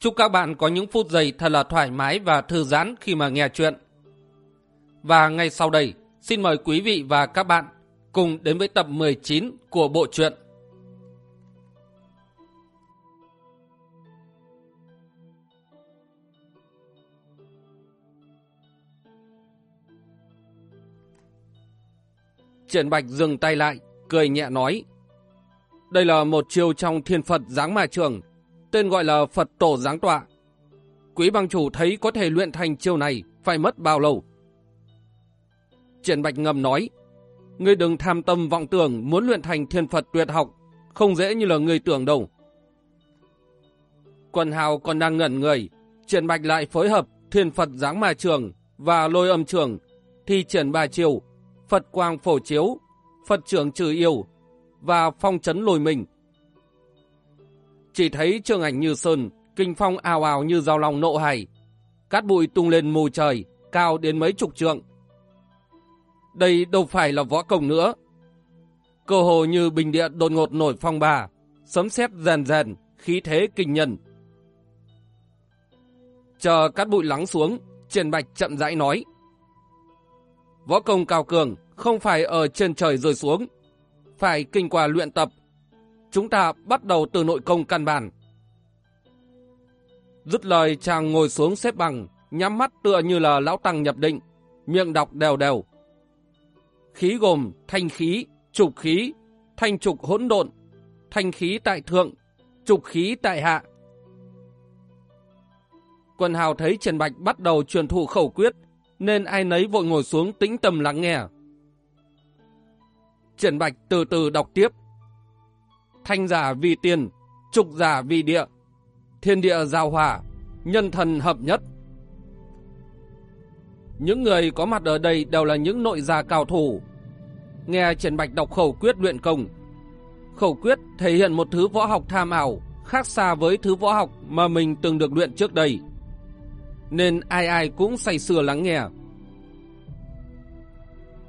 Chúc các bạn có những phút giây thật là thoải mái và thư giãn khi mà nghe chuyện. Và ngay sau đây, xin mời quý vị và các bạn cùng đến với tập 19 của bộ truyện. Triển Bạch dừng tay lại, cười nhẹ nói. Đây là một chiêu trong thiên Phật giáng mà trường, tên gọi là Phật Tổ Giáng Tọa. Quý bang chủ thấy có thể luyện thành chiêu này phải mất bao lâu? Triển Bạch ngầm nói, ngươi đừng tham tâm vọng tưởng muốn luyện thành thiên Phật tuyệt học, không dễ như là ngươi tưởng đâu. Quần hào còn đang ngẩn người, Triển Bạch lại phối hợp thiên Phật giáng mà trường và lôi âm trường, thi triển ba chiều, Phật quang phổ chiếu, Phật trường trừ yêu và phong chấn lôi mình. Chỉ thấy trường ảnh như sơn, kinh phong ào ào như dao lòng nộ hải. Cát bụi tung lên mù trời, cao đến mấy chục trượng. Đây đâu phải là võ công nữa. Cơ hồ như bình địa đột ngột nổi phong bà, sấm sét rèn rèn, khí thế kinh nhân. Chờ cát bụi lắng xuống, Triển Bạch chậm rãi nói. Võ công cao cường không phải ở trên trời rơi xuống, phải kinh qua luyện tập, chúng ta bắt đầu từ nội công căn bản. Dứt lời chàng ngồi xuống xếp bằng, nhắm mắt tựa như là lão tăng nhập định, miệng đọc đều đều. Khí gồm thanh khí, trục khí, thanh trục hỗn độn, thanh khí tại thượng, trục khí tại hạ. Quân hào thấy Trần Bạch bắt đầu truyền thụ khẩu quyết, nên ai nấy vội ngồi xuống tĩnh tâm lắng nghe. Trần Bạch từ từ đọc tiếp thanh giả vì tiền, trục giả vì địa, thiên địa giao hòa, nhân thần hợp nhất. Những người có mặt ở đây đều là những nội gia cao thủ. Nghe Trần Bạch đọc khẩu quyết luyện công. Khẩu quyết thể hiện một thứ võ học tham ảo, khác xa với thứ võ học mà mình từng được luyện trước đây. Nên ai ai cũng say sưa lắng nghe.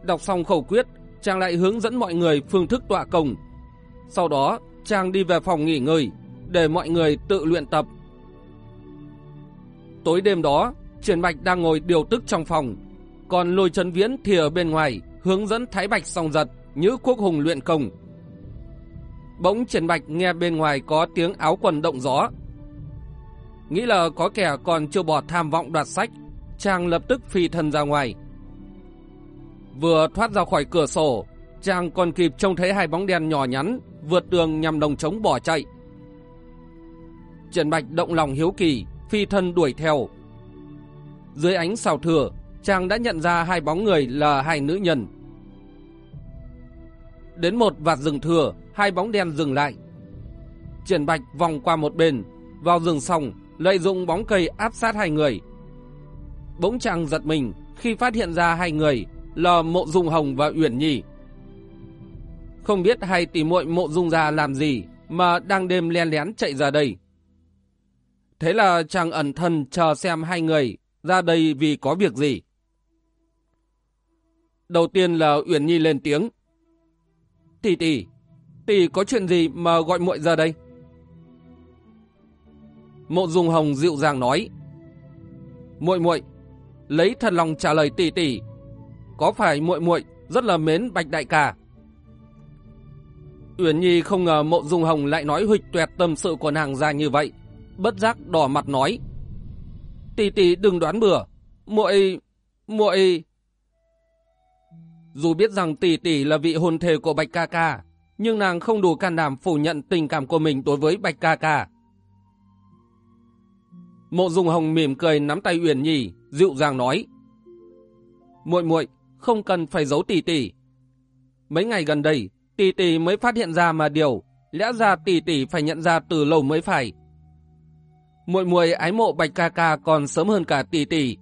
Đọc xong khẩu quyết, chàng lại hướng dẫn mọi người phương thức tọa công. Sau đó trang đi về phòng nghỉ ngơi, để mọi người tự luyện tập. Tối đêm đó, Triển Bạch đang ngồi điều tức trong phòng, còn lôi chân viễn thì ở bên ngoài, hướng dẫn Thái Bạch song giật, như quốc hùng luyện công. Bỗng Triển Bạch nghe bên ngoài có tiếng áo quần động gió. Nghĩ là có kẻ còn chưa bỏ tham vọng đoạt sách, chàng lập tức phi thân ra ngoài. Vừa thoát ra khỏi cửa sổ, chàng còn kịp trông thấy hai bóng đen nhỏ nhắn vượt tường nhằm đồng chống bỏ chạy. Trần Bạch động lòng hiếu kỳ, phi thân đuổi theo. Dưới ánh xào thừa, chàng đã nhận ra hai bóng người là hai nữ nhân. Đến một vạt rừng thừa, hai bóng đen dừng lại. Triển Bạch vòng qua một bên, vào rừng xong, lợi dụng bóng cây áp sát hai người. Bỗng chàng giật mình khi phát hiện ra hai người là Mộ Dung Hồng và Uyển Nhi. Không biết hai tỷ muội mộ dung ra làm gì mà đang đêm len lén chạy ra đây. Thế là chàng ẩn thân chờ xem hai người ra đây vì có việc gì. Đầu tiên là Uyển Nhi lên tiếng. Tỷ tỷ, tỷ có chuyện gì mà gọi muội ra đây? Mộ Dung Hồng dịu dàng nói. Muội muội, lấy thật lòng trả lời tỷ tỷ, có phải muội muội rất là mến Bạch đại ca? Uyển Nhi không ngờ mộ dung hồng lại nói huỵch tuẹt tâm sự của nàng ra như vậy. Bất giác đỏ mặt nói. Tỷ tỷ đừng đoán bừa. muội muội Dù biết rằng tỷ tỷ là vị hôn thề của Bạch Ca Ca, nhưng nàng không đủ can đảm phủ nhận tình cảm của mình đối với Bạch Ca Ca. Mộ Dung Hồng mỉm cười nắm tay Uyển Nhi, dịu dàng nói: "Muội muội, không cần phải giấu tỷ tỷ. Mấy ngày gần đây, tỷ tỷ mới phát hiện ra mà điều, lẽ ra tỷ tỷ phải nhận ra từ lâu mới phải. muội muội ái mộ Bạch ca ca còn sớm hơn cả tỷ tỷ.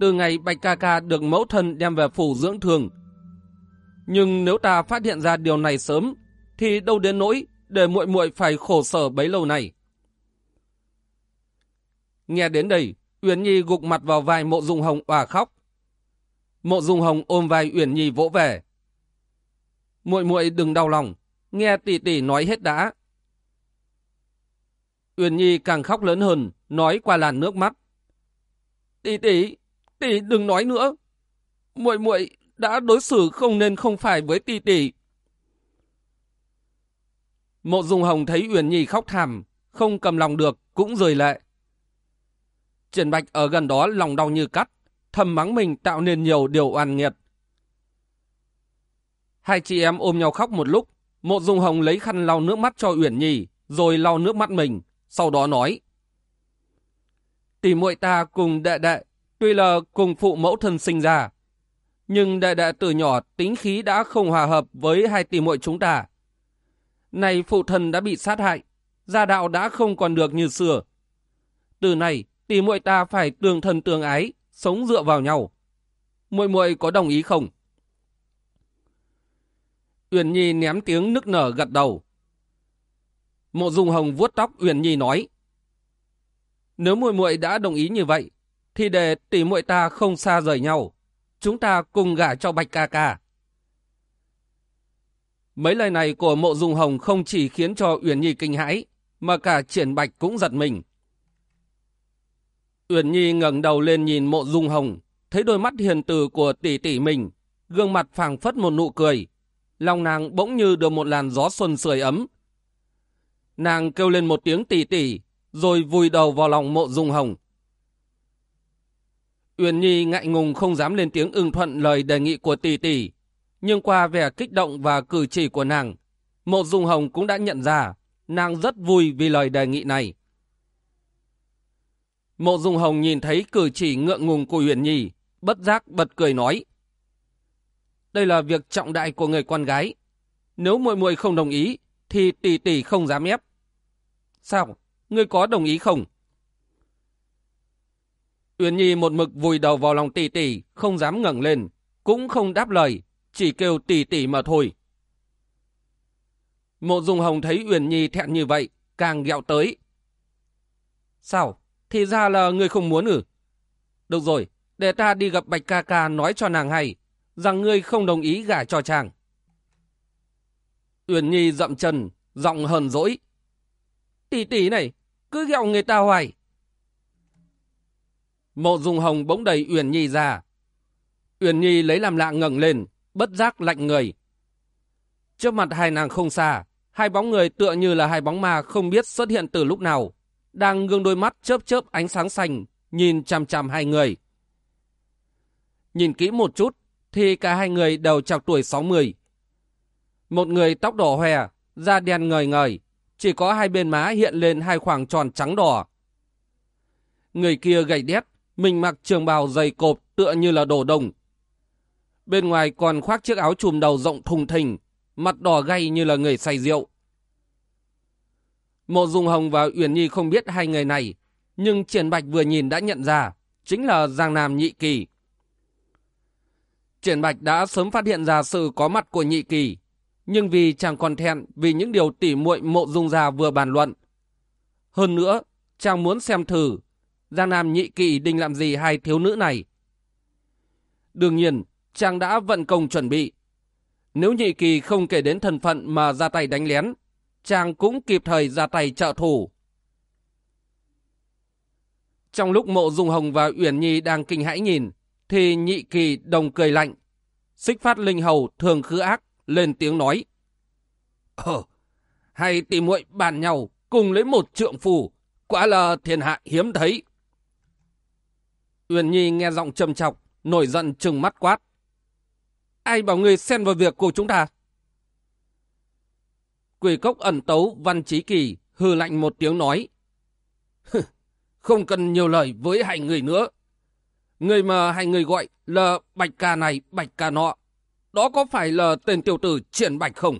Từ ngày Bạch ca ca được mẫu thân đem về phủ dưỡng thường. Nhưng nếu ta phát hiện ra điều này sớm, thì đâu đến nỗi để muội muội phải khổ sở bấy lâu này. Nghe đến đây, Uyển Nhi gục mặt vào vai Mộ Dung Hồng òa khóc. Mộ Dung Hồng ôm vai Uyển Nhi vỗ về. Muội muội đừng đau lòng, nghe tỷ tỷ nói hết đã. Uyển Nhi càng khóc lớn hơn, nói qua làn nước mắt. Tỷ tỷ, tỷ đừng nói nữa. Muội muội đã đối xử không nên không phải với tỷ tỷ. Mộ Dung Hồng thấy Uyển Nhi khóc thảm, không cầm lòng được, cũng rời lệ. Triển Bạch ở gần đó lòng đau như cắt, thầm mắng mình tạo nên nhiều điều oan nghiệt. Hai chị em ôm nhau khóc một lúc, Mộ Dung Hồng lấy khăn lau nước mắt cho Uyển Nhi, rồi lau nước mắt mình, sau đó nói. Tỷ muội ta cùng đệ đệ, tuy là cùng phụ mẫu thân sinh ra, nhưng đệ đệ từ nhỏ tính khí đã không hòa hợp với hai tỷ muội chúng ta. Này phụ thân đã bị sát hại, gia đạo đã không còn được như xưa. Từ này, tỷ muội ta phải tương thân tương ái, sống dựa vào nhau. Muội muội có đồng ý không? Uyển Nhi ném tiếng nức nở gật đầu. Mộ Dung Hồng vuốt tóc Uyển Nhi nói: Nếu muội muội đã đồng ý như vậy, thì để tỷ muội ta không xa rời nhau, chúng ta cùng gả cho Bạch ca ca. Mấy lời này của Mộ Dung Hồng không chỉ khiến cho Uyển Nhi kinh hãi, mà cả Triển Bạch cũng giật mình. Uyển Nhi ngẩng đầu lên nhìn Mộ Dung Hồng, thấy đôi mắt hiền từ của tỷ tỷ mình, gương mặt phảng phất một nụ cười, lòng nàng bỗng như được một làn gió xuân sưởi ấm. Nàng kêu lên một tiếng tỷ tỷ, rồi vùi đầu vào lòng Mộ Dung Hồng. Uyển Nhi ngại ngùng không dám lên tiếng ưng thuận lời đề nghị của tỷ tỷ, nhưng qua vẻ kích động và cử chỉ của nàng, Mộ Dung Hồng cũng đã nhận ra nàng rất vui vì lời đề nghị này. Mộ Dung Hồng nhìn thấy cử chỉ ngượng ngùng của uyển Nhi, bất giác bật cười nói. Đây là việc trọng đại của người con gái. Nếu muội muội không đồng ý, thì tỷ tỷ không dám ép. Sao? Ngươi có đồng ý không? Uyển Nhi một mực vùi đầu vào lòng tỷ tỷ, không dám ngẩng lên, cũng không đáp lời, chỉ kêu tỷ tỷ mà thôi. Mộ Dung Hồng thấy Uyển Nhi thẹn như vậy, càng gẹo tới. Sao? Thì ra là ngươi không muốn ử. Được rồi, để ta đi gặp Bạch ca ca nói cho nàng hay, rằng ngươi không đồng ý gả cho chàng. Uyển Nhi dậm chân, giọng hờn dỗi. Tỷ tỷ này, cứ ghẹo người ta hoài. Mộ Dung Hồng bỗng đầy Uyển Nhi ra. Uyển Nhi lấy làm lạ ngẩng lên, bất giác lạnh người. Trước mặt hai nàng không xa, hai bóng người tựa như là hai bóng ma không biết xuất hiện từ lúc nào, đang gương đôi mắt chớp chớp ánh sáng xanh, nhìn chằm chằm hai người. Nhìn kỹ một chút, thì cả hai người đều chọc tuổi 60. Một người tóc đỏ hoe, da đen ngời ngời, chỉ có hai bên má hiện lên hai khoảng tròn trắng đỏ. Người kia gầy đét, mình mặc trường bào dày cộp tựa như là đồ đồng. Bên ngoài còn khoác chiếc áo trùm đầu rộng thùng thình, mặt đỏ gay như là người say rượu. Mộ Dung Hồng và Uyển Nhi không biết hai người này, nhưng Triển Bạch vừa nhìn đã nhận ra, chính là Giang Nam Nhị Kỳ. Triển Bạch đã sớm phát hiện ra sự có mặt của Nhị Kỳ, nhưng vì chàng còn thẹn vì những điều tỉ muội Mộ Dung già vừa bàn luận. Hơn nữa, chàng muốn xem thử Giang Nam Nhị Kỳ định làm gì hai thiếu nữ này. Đương nhiên, chàng đã vận công chuẩn bị. Nếu Nhị Kỳ không kể đến thân phận mà ra tay đánh lén, chàng cũng kịp thời ra tay trợ thủ. Trong lúc mộ dung hồng và Uyển Nhi đang kinh hãi nhìn, thì nhị kỳ đồng cười lạnh. Xích phát linh hầu thường khứ ác, lên tiếng nói. Ờ, hay tìm muội bàn nhau cùng lấy một trượng phù, quả là thiên hạ hiếm thấy. Uyển Nhi nghe giọng trầm chọc, nổi giận trừng mắt quát. Ai bảo người xen vào việc của chúng ta? Quỷ cốc ẩn tấu văn trí kỳ hư lạnh một tiếng nói. Không cần nhiều lời với hai người nữa. Người mà hai người gọi là bạch ca này, bạch ca nọ. Đó có phải là tên tiểu tử triển bạch không?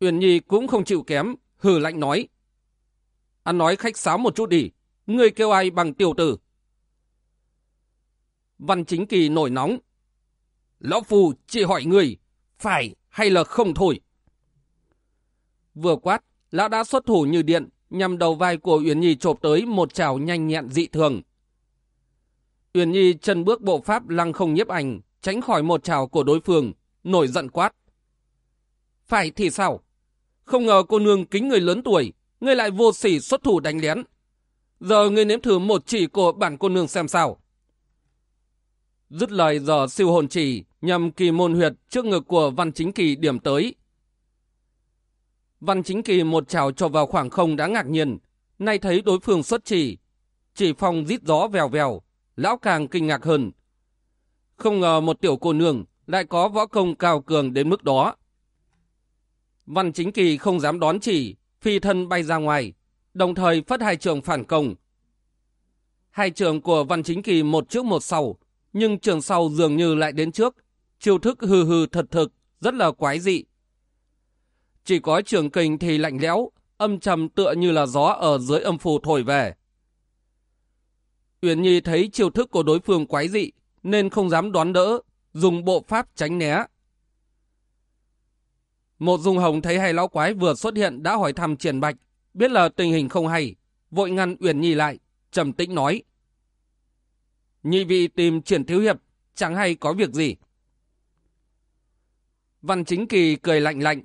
Uyển Nhi cũng không chịu kém, hừ lạnh nói. Ăn nói khách sáo một chút đi. Ngươi kêu ai bằng tiểu tử? Văn chính kỳ nổi nóng. Lão phù chỉ hỏi người, phải hay là không thôi? Vừa quát, lão đã xuất thủ như điện, nhằm đầu vai của Uyển Nhi chộp tới một chảo nhanh nhẹn dị thường. Uyển Nhi chân bước bộ pháp lăng không nhiếp ảnh, tránh khỏi một chảo của đối phương, nổi giận quát. Phải thì sao? Không ngờ cô nương kính người lớn tuổi, ngươi lại vô sỉ xuất thủ đánh lén. Giờ ngươi nếm thử một chỉ của bản cô nương xem sao. Dứt lời giờ siêu hồn chỉ nhằm kỳ môn huyệt trước ngực của Văn Chính Kỳ điểm tới. Văn Chính Kỳ một chảo cho vào khoảng không đã ngạc nhiên, nay thấy đối phương xuất chỉ. Chỉ phong rít gió vèo vèo, lão càng kinh ngạc hơn. Không ngờ một tiểu cô nương lại có võ công cao cường đến mức đó. Văn Chính Kỳ không dám đón chỉ, phi thân bay ra ngoài, đồng thời phất hai trường phản công. Hai trường của Văn Chính Kỳ một trước một sau, nhưng trường sau dường như lại đến trước. Chiêu thức hư hư thật thực, rất là quái dị. Chỉ có trường kình thì lạnh lẽo, âm trầm tựa như là gió ở dưới âm phù thổi về. Uyển Nhi thấy chiêu thức của đối phương quái dị, nên không dám đoán đỡ, dùng bộ pháp tránh né. Một dung hồng thấy hai lão quái vừa xuất hiện đã hỏi thăm triển bạch, biết là tình hình không hay, vội ngăn Uyển Nhi lại, trầm tĩnh nói. Nhi vị tìm triển thiếu hiệp, chẳng hay có việc gì. Văn chính kỳ cười lạnh lạnh.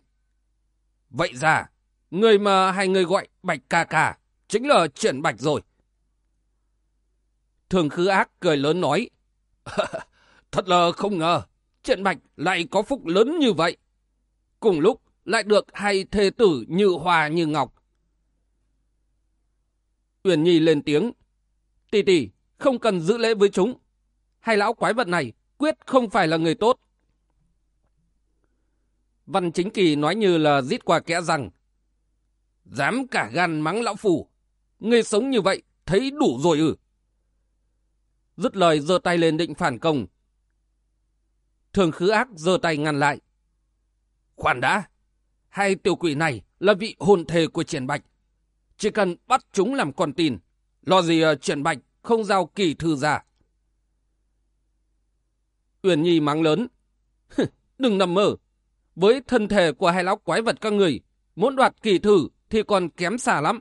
Vậy ra, người mà hai người gọi bạch ca ca, chính là triển bạch rồi. Thường khứ ác cười lớn nói. Thật là không ngờ, triển bạch lại có phúc lớn như vậy. Cùng lúc lại được hai thê tử như hoa như ngọc. Uyển Nhi lên tiếng. Tỷ tỷ, không cần giữ lễ với chúng. Hai lão quái vật này quyết không phải là người tốt. Văn Chính Kỳ nói như là rít qua kẽ rằng Dám cả gan mắng lão phủ Người sống như vậy thấy đủ rồi ư. Dứt lời giơ tay lên định phản công. Thường khứ ác giơ tay ngăn lại. Khoan đã. Hai tiểu quỷ này là vị hồn thề của triển bạch. Chỉ cần bắt chúng làm con tin. Lo gì ờ, triển bạch không giao kỳ thư ra. Uyển Nhi mắng lớn. Đừng nằm mơ. Với thân thể của hai lão quái vật các người, muốn đoạt kỳ thử thì còn kém xa lắm.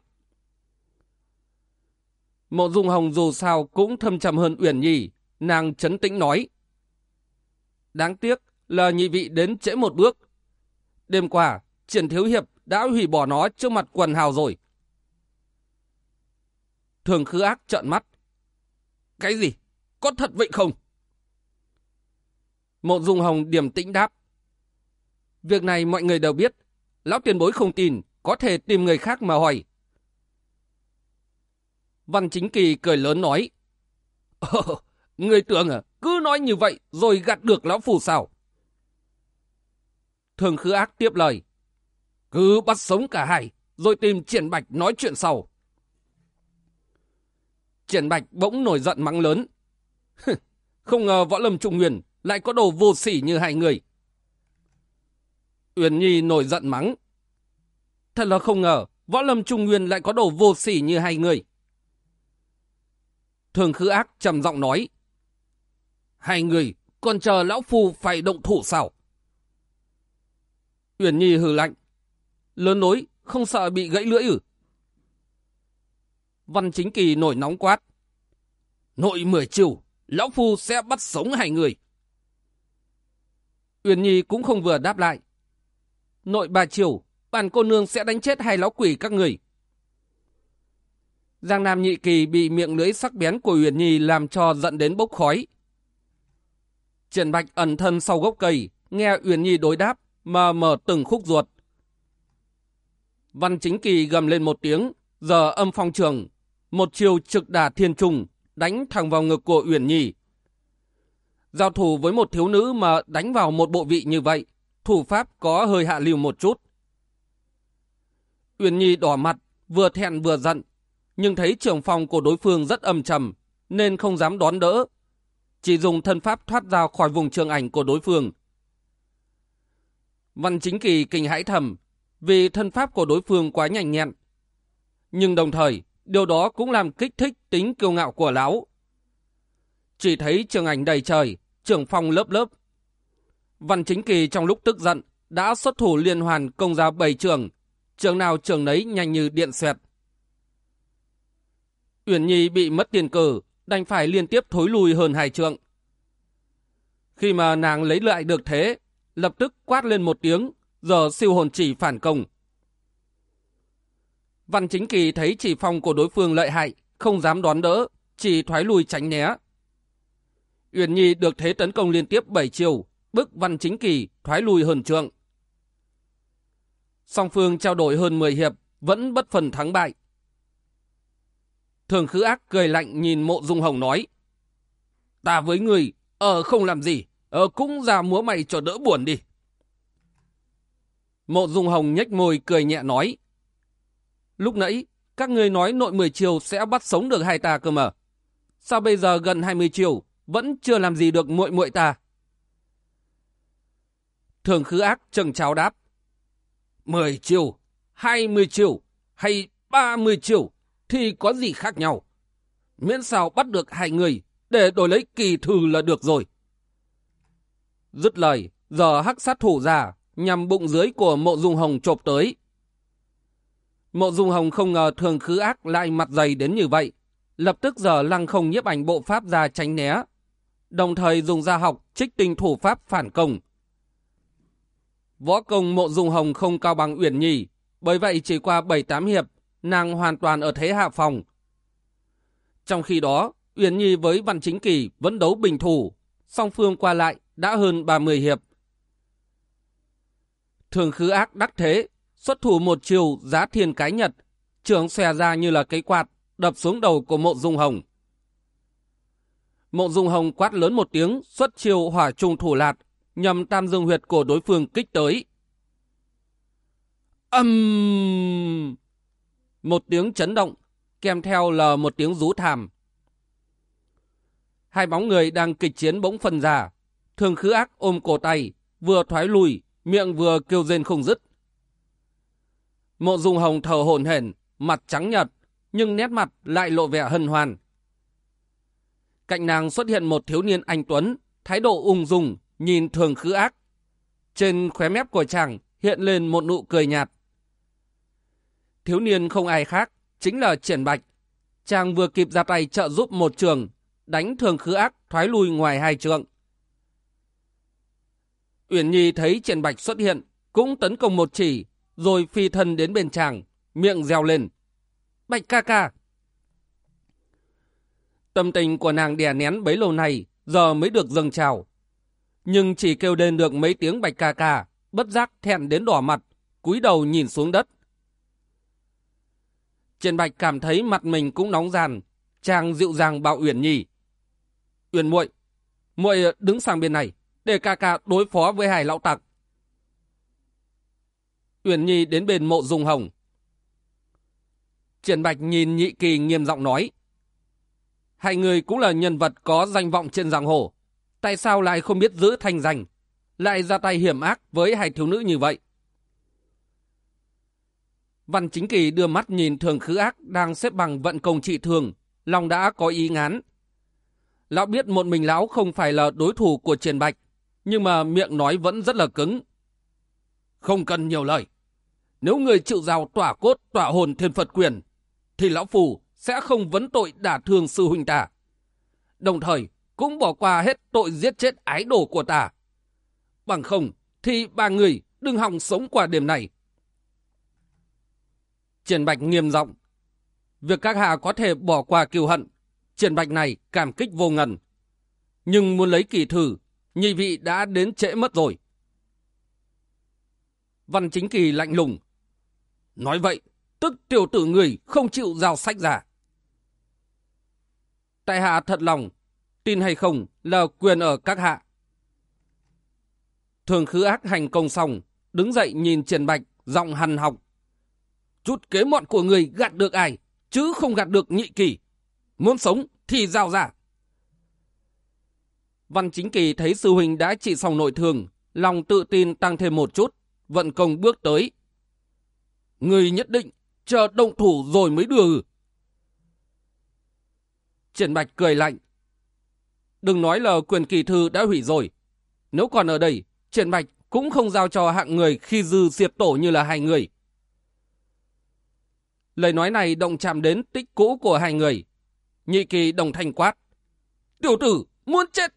Mộ Dung Hồng dù sao cũng thâm trầm hơn Uyển Nhi, nàng chấn tĩnh nói. Đáng tiếc là nhị vị đến trễ một bước. Đêm qua, triển thiếu hiệp đã hủy bỏ nó trước mặt quần hào rồi. Thường khứ ác trợn mắt. Cái gì? Có thật vậy không? Mộ Dung Hồng điềm tĩnh đáp. Việc này mọi người đều biết. Lão tiền bối không tin, có thể tìm người khác mà hỏi. Văn Chính Kỳ cười lớn nói. Ờ, người tưởng à, cứ nói như vậy rồi gạt được lão phù sao? Thường khứ ác tiếp lời. Cứ bắt sống cả hai, rồi tìm triển bạch nói chuyện sau. Triển bạch bỗng nổi giận mắng lớn. Không ngờ võ lâm trung nguyên lại có đồ vô sỉ như hai người. Uyển Nhi nổi giận mắng. Thật là không ngờ, võ lâm trung nguyên lại có đồ vô sỉ như hai người. Thường khứ ác trầm giọng nói. Hai người còn chờ lão phu phải động thủ sao? Uyển Nhi hừ lạnh. Lớn nối, không sợ bị gãy lưỡi ử. Văn Chính Kỳ nổi nóng quát. Nội mười chiều, lão phu sẽ bắt sống hai người. Uyển Nhi cũng không vừa đáp lại. Nội bà chiều, bản cô nương sẽ đánh chết hai lão quỷ các người. Giang Nam Nhị Kỳ bị miệng lưỡi sắc bén của Uyển Nhi làm cho giận đến bốc khói. Triển Bạch ẩn thân sau gốc cây, nghe Uyển Nhi đối đáp, mà mở từng khúc ruột. Văn Chính Kỳ gầm lên một tiếng, giờ âm phong trường, một chiều trực đà thiên trùng, đánh thẳng vào ngực của Uyển Nhi. Giao thủ với một thiếu nữ mà đánh vào một bộ vị như vậy, thủ pháp có hơi hạ liều một chút. Uyển Nhi đỏ mặt, vừa thẹn vừa giận, nhưng thấy trường phòng của đối phương rất âm trầm, nên không dám đón đỡ. Chỉ dùng thân pháp thoát ra khỏi vùng trường ảnh của đối phương. Văn chính kỳ kinh hãi thầm, vì thân pháp của đối phương quá nhanh nhẹn. nhưng đồng thời điều đó cũng làm kích thích tính kiêu ngạo của lão. Chỉ thấy trường ảnh đầy trời, trưởng phong lớp lớp. Văn chính kỳ trong lúc tức giận đã xuất thủ liên hoàn công ra bảy trường, trường nào trường nấy nhanh như điện xoẹt. Uyển Nhi bị mất tiền cử, đành phải liên tiếp thối lùi hơn hai trượng. Khi mà nàng lấy lại được thế, lập tức quát lên một tiếng, giờ siêu hồn chỉ phản công. Văn chính kỳ thấy chỉ phong của đối phương lợi hại, không dám đón đỡ, chỉ thoái lùi tránh né. Uyển Nhi được thế tấn công liên tiếp 7 chiều, bức văn chính kỳ thoái lùi hơn trượng. Song phương trao đổi hơn 10 hiệp, vẫn bất phần thắng bại. Thường khứ ác cười lạnh nhìn mộ dung hồng nói. Ta với người, ờ không làm gì, ờ cũng ra múa mày cho đỡ buồn đi. Mộ dung hồng nhếch môi cười nhẹ nói. Lúc nãy, các người nói nội 10 chiều sẽ bắt sống được hai ta cơ mà. Sao bây giờ gần 20 chiều, vẫn chưa làm gì được muội muội ta? Thường khứ ác trần cháo đáp. 10 chiều, 20 chiều hay 30 chiều thì có gì khác nhau. Miễn sao bắt được hai người để đổi lấy kỳ thư là được rồi. Dứt lời, giờ hắc sát thủ ra nhằm bụng dưới của mộ dung hồng chộp tới. Mộ dung hồng không ngờ thường khứ ác lại mặt dày đến như vậy. Lập tức giờ lăng không nhiếp ảnh bộ pháp ra tránh né. Đồng thời dùng ra học trích tinh thủ pháp phản công. Võ công mộ dung hồng không cao bằng Uyển Nhi, bởi vậy chỉ qua 7-8 hiệp, nàng hoàn toàn ở thế hạ phòng. Trong khi đó, Uyển Nhi với Văn Chính Kỳ vẫn đấu bình thủ, song phương qua lại đã hơn 30 hiệp. Thường khứ ác đắc thế, xuất thủ một chiều giá thiên cái nhật, trường xòe ra như là cây quạt, đập xuống đầu của mộ dung hồng. Mộ dung hồng quát lớn một tiếng, xuất chiều hỏa trung thủ lạt, nhằm tam dương huyệt của đối phương kích tới. Âm... Um... Một tiếng chấn động, kèm theo là một tiếng rú thảm. Hai bóng người đang kịch chiến bỗng phân ra. Thường khứ ác ôm cổ tay, vừa thoái lùi, miệng vừa kêu rên không dứt. Mộ dung hồng thở hổn hển, mặt trắng nhợt, nhưng nét mặt lại lộ vẻ hân hoan. Cạnh nàng xuất hiện một thiếu niên anh Tuấn, thái độ ung dung, nhìn thường khứ ác. Trên khóe mép của chàng hiện lên một nụ cười nhạt. Thiếu niên không ai khác, chính là Triển Bạch. Chàng vừa kịp ra tay trợ giúp một trường, đánh thường khứ ác thoái lui ngoài hai trường. Uyển Nhi thấy Triển Bạch xuất hiện, cũng tấn công một chỉ, rồi phi thân đến bên chàng, miệng reo lên. Bạch ca ca! Tâm tình của nàng đè nén bấy lâu nay, giờ mới được dâng trào. Nhưng chỉ kêu lên được mấy tiếng bạch ca ca, bất giác thẹn đến đỏ mặt, cúi đầu nhìn xuống đất. Triển Bạch cảm thấy mặt mình cũng nóng ràn, chàng dịu dàng bảo Uyển Nhi. Uyển muội, muội đứng sang bên này, để ca ca đối phó với hải lão tặc. Uyển Nhi đến bên mộ dung hồng. Triển Bạch nhìn nhị kỳ nghiêm giọng nói. Hai người cũng là nhân vật có danh vọng trên giang hồ. Tại sao lại không biết giữ thanh danh, lại ra tay hiểm ác với hai thiếu nữ như vậy? Văn Chính Kỳ đưa mắt nhìn thường khứ ác đang xếp bằng vận công trị thường, lòng đã có ý ngán. Lão biết một mình lão không phải là đối thủ của Triển Bạch, nhưng mà miệng nói vẫn rất là cứng. Không cần nhiều lời. Nếu người chịu rào tỏa cốt tỏa hồn thiên Phật quyền, thì lão phù sẽ không vấn tội đả thương sư huynh ta. Đồng thời, cũng bỏ qua hết tội giết chết ái đồ của ta. Bằng không, thì ba người đừng hòng sống qua đêm này. Triển Bạch nghiêm giọng Việc các hạ có thể bỏ qua kiều hận, Triển Bạch này cảm kích vô ngần. Nhưng muốn lấy kỳ thử, nhị vị đã đến trễ mất rồi. Văn Chính Kỳ lạnh lùng. Nói vậy, tức tiểu tử người không chịu giao sách giả. Tại hạ thật lòng, tin hay không là quyền ở các hạ. Thường khứ ác hành công xong, đứng dậy nhìn Triển Bạch, giọng hằn học. Chút kế mọn của người gạt được ai, chứ không gạt được nhị kỳ. Muốn sống thì giao ra. Văn Chính Kỳ thấy sư huynh đã trị xong nội thương, lòng tự tin tăng thêm một chút, vận công bước tới. Người nhất định chờ động thủ rồi mới đưa. Triển Bạch cười lạnh. Đừng nói là quyền kỳ thư đã hủy rồi. Nếu còn ở đây, Triển Bạch cũng không giao cho hạng người khi dư diệp tổ như là hai người. Lời nói này động chạm đến tích cũ của hai người. Nhị kỳ đồng thanh quát. Tiểu tử, muốn chết!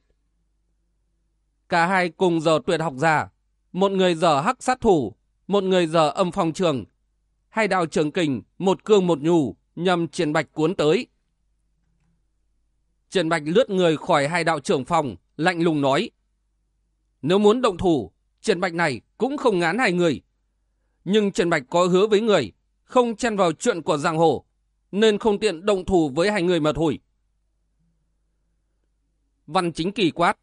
Cả hai cùng giờ tuyệt học giả. Một người giờ hắc sát thủ, một người giờ âm phong trường. Hai đạo trường kình, một cương một nhù, nhằm triển bạch cuốn tới. Trần bạch lướt người khỏi hai đạo trưởng phòng, lạnh lùng nói. Nếu muốn động thủ, Trần bạch này cũng không ngán hai người. Nhưng Trần bạch có hứa với người, không chen vào chuyện của giang hồ, nên không tiện động thủ với hai người mà thôi. Văn chính kỳ quát.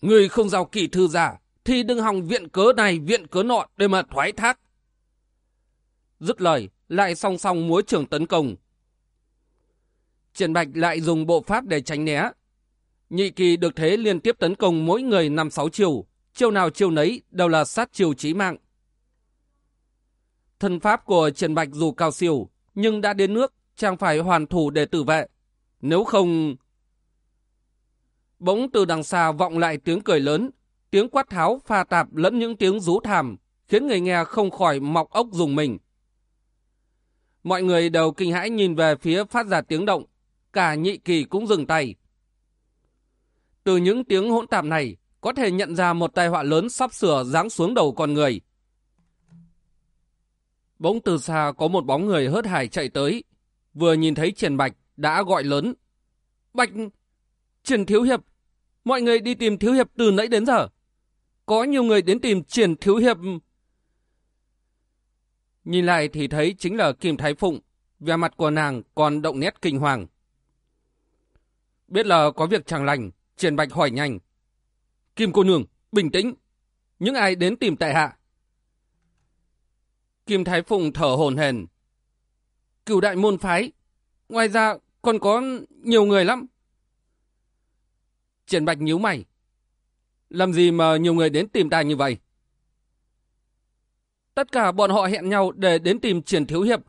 Người không giao kỳ thư giả, thì đừng hòng viện cớ này viện cớ nọ để mà thoái thác. Dứt lời, lại song song múa trưởng tấn công. Triển Bạch lại dùng bộ pháp để tránh né. Nhị kỳ được thế liên tiếp tấn công mỗi người năm sáu chiều, chiều nào chiều nấy đều là sát chiều chí mạng. Thân pháp của Triển Bạch dù cao siêu, nhưng đã đến nước, chàng phải hoàn thủ để tử vệ. Nếu không... Bỗng từ đằng xa vọng lại tiếng cười lớn, tiếng quát tháo pha tạp lẫn những tiếng rú thảm, khiến người nghe không khỏi mọc ốc dùng mình. Mọi người đều kinh hãi nhìn về phía phát ra tiếng động, cả nhị kỳ cũng dừng tay. Từ những tiếng hỗn tạp này, có thể nhận ra một tai họa lớn sắp sửa giáng xuống đầu con người. Bỗng từ xa có một bóng người hớt hải chạy tới, vừa nhìn thấy Triển Bạch đã gọi lớn. Bạch, Triển Thiếu Hiệp, mọi người đi tìm Thiếu Hiệp từ nãy đến giờ. Có nhiều người đến tìm Triển Thiếu Hiệp. Nhìn lại thì thấy chính là Kim Thái Phụng, vẻ mặt của nàng còn động nét kinh hoàng. Biết là có việc chẳng lành, Triển Bạch hỏi nhanh. Kim cô nương, bình tĩnh. Những ai đến tìm tại hạ? Kim Thái Phụng thở hồn hển. Cửu đại môn phái. Ngoài ra còn có nhiều người lắm. Triển Bạch nhíu mày. Làm gì mà nhiều người đến tìm ta như vậy? Tất cả bọn họ hẹn nhau để đến tìm Triển Thiếu Hiệp.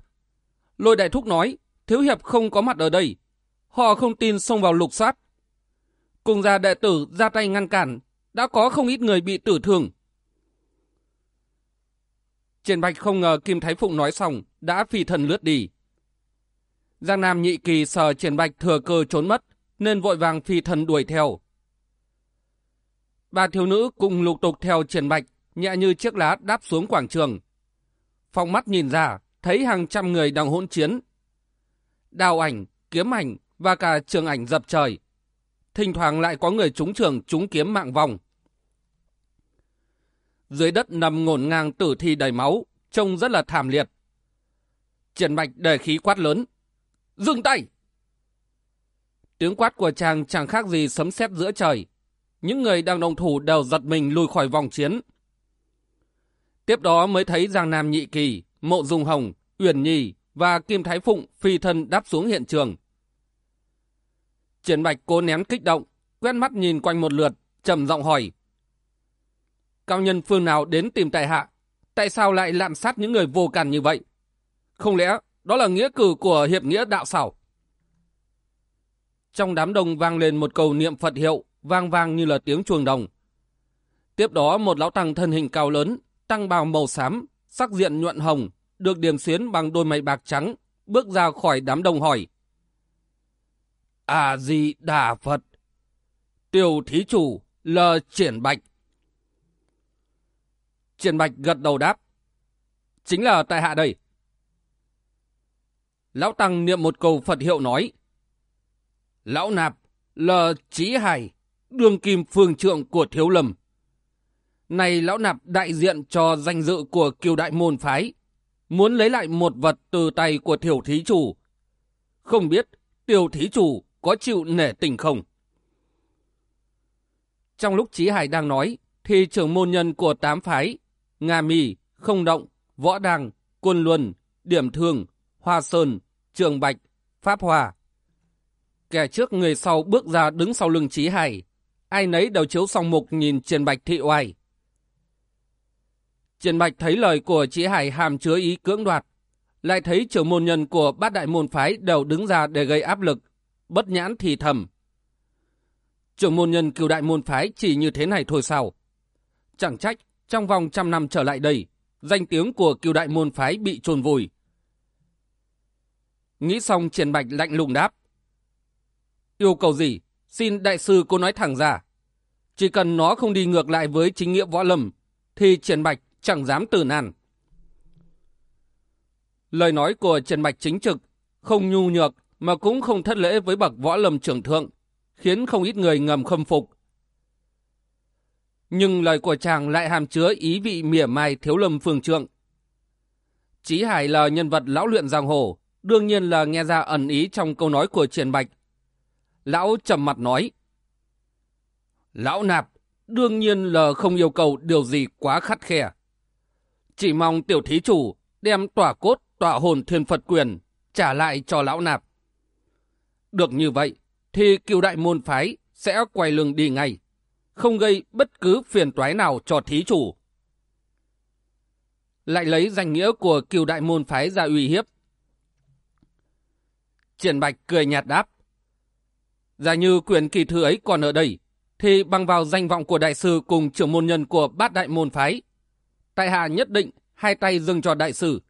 Lôi đại thúc nói, Thiếu Hiệp không có mặt ở đây. Họ không tin xông vào lục soát. Cùng gia đệ tử ra tay ngăn cản, đã có không ít người bị tử thương. Triển Bạch không ngờ Kim Thái Phụng nói xong, đã phi thần lướt đi. Giang Nam nhị kỳ sợ Triển Bạch thừa cơ trốn mất, nên vội vàng phi thần đuổi theo. Ba thiếu nữ cùng lục tục theo Triển Bạch, nhẹ như chiếc lá đáp xuống quảng trường. Phong mắt nhìn ra, thấy hàng trăm người đang hỗn chiến. Đào ảnh, kiếm ảnh và cả trường ảnh dập trời. Thỉnh thoảng lại có người trúng trường trúng kiếm mạng vòng. Dưới đất nằm ngổn ngang tử thi đầy máu, trông rất là thảm liệt. Triển Bạch đề khí quát lớn. Dừng tay! Tiếng quát của chàng chẳng khác gì sấm sét giữa trời. Những người đang đồng thủ đều giật mình lùi khỏi vòng chiến. Tiếp đó mới thấy Giang Nam Nhị Kỳ, Mộ Dung Hồng, Uyển Nhi và Kim Thái Phụng phi thân đáp xuống hiện trường. Triển Bạch cố nén kích động, quét mắt nhìn quanh một lượt, trầm giọng hỏi. Cao nhân phương nào đến tìm tại hạ? Tại sao lại lạm sát những người vô cản như vậy? Không lẽ đó là nghĩa cử của hiệp nghĩa đạo xảo? Trong đám đông vang lên một câu niệm Phật hiệu, vang vang như là tiếng chuông đồng. Tiếp đó một lão tăng thân hình cao lớn, tăng bào màu xám, sắc diện nhuận hồng, được điểm xuyến bằng đôi mày bạc trắng, bước ra khỏi đám đông hỏi. À di đà Phật, tiểu thí chủ lờ triển bạch. Triển bạch gật đầu đáp. Chính là tại hạ đây. Lão Tăng niệm một câu Phật hiệu nói. Lão Nạp là Trí Hải, đường kim phương trượng của Thiếu Lâm. Này Lão Nạp đại diện cho danh dự của kiều đại môn phái, muốn lấy lại một vật từ tay của thiểu thí chủ. Không biết tiểu thí chủ có chịu nể tình không? Trong lúc Chí Hải đang nói, thì trưởng môn nhân của tám phái, Nga Mì, Không Động, Võ Đàng, Quân Luân, Điểm Thương, Hoa Sơn, Trường Bạch, Pháp Hòa. Kẻ trước người sau bước ra đứng sau lưng Chí Hải, ai nấy đều chiếu song mục nhìn Triển Bạch thị oai. Triển Bạch thấy lời của Chí Hải hàm chứa ý cưỡng đoạt, lại thấy trưởng môn nhân của bát đại môn phái đều đứng ra để gây áp lực, bất nhãn thì thầm. Trưởng môn nhân cửu đại môn phái chỉ như thế này thôi sao? Chẳng trách, trong vòng trăm năm trở lại đây, danh tiếng của cửu đại môn phái bị trồn vùi. Nghĩ xong triển bạch lạnh lùng đáp. Yêu cầu gì? Xin đại sư cô nói thẳng ra. Chỉ cần nó không đi ngược lại với chính nghĩa võ lâm, thì triển bạch chẳng dám từ nan. Lời nói của Trần Bạch chính trực, không nhu nhược mà cũng không thất lễ với bậc võ lâm trưởng thượng, khiến không ít người ngầm khâm phục. Nhưng lời của chàng lại hàm chứa ý vị mỉa mai thiếu lâm phương trượng. Chí Hải là nhân vật lão luyện giang hồ, đương nhiên là nghe ra ẩn ý trong câu nói của Triển Bạch. Lão trầm mặt nói. Lão nạp, đương nhiên là không yêu cầu điều gì quá khắt khe. Chỉ mong tiểu thí chủ đem tỏa cốt tỏa hồn thiên Phật quyền trả lại cho lão nạp. Được như vậy, thì cựu đại môn phái sẽ quay lưng đi ngay, không gây bất cứ phiền toái nào cho thí chủ. Lại lấy danh nghĩa của cựu đại môn phái ra uy hiếp. Triển Bạch cười nhạt đáp. Giả như quyền kỳ thư ấy còn ở đây, thì bằng vào danh vọng của đại sư cùng trưởng môn nhân của bát đại môn phái, tại hạ nhất định hai tay dâng cho đại sư.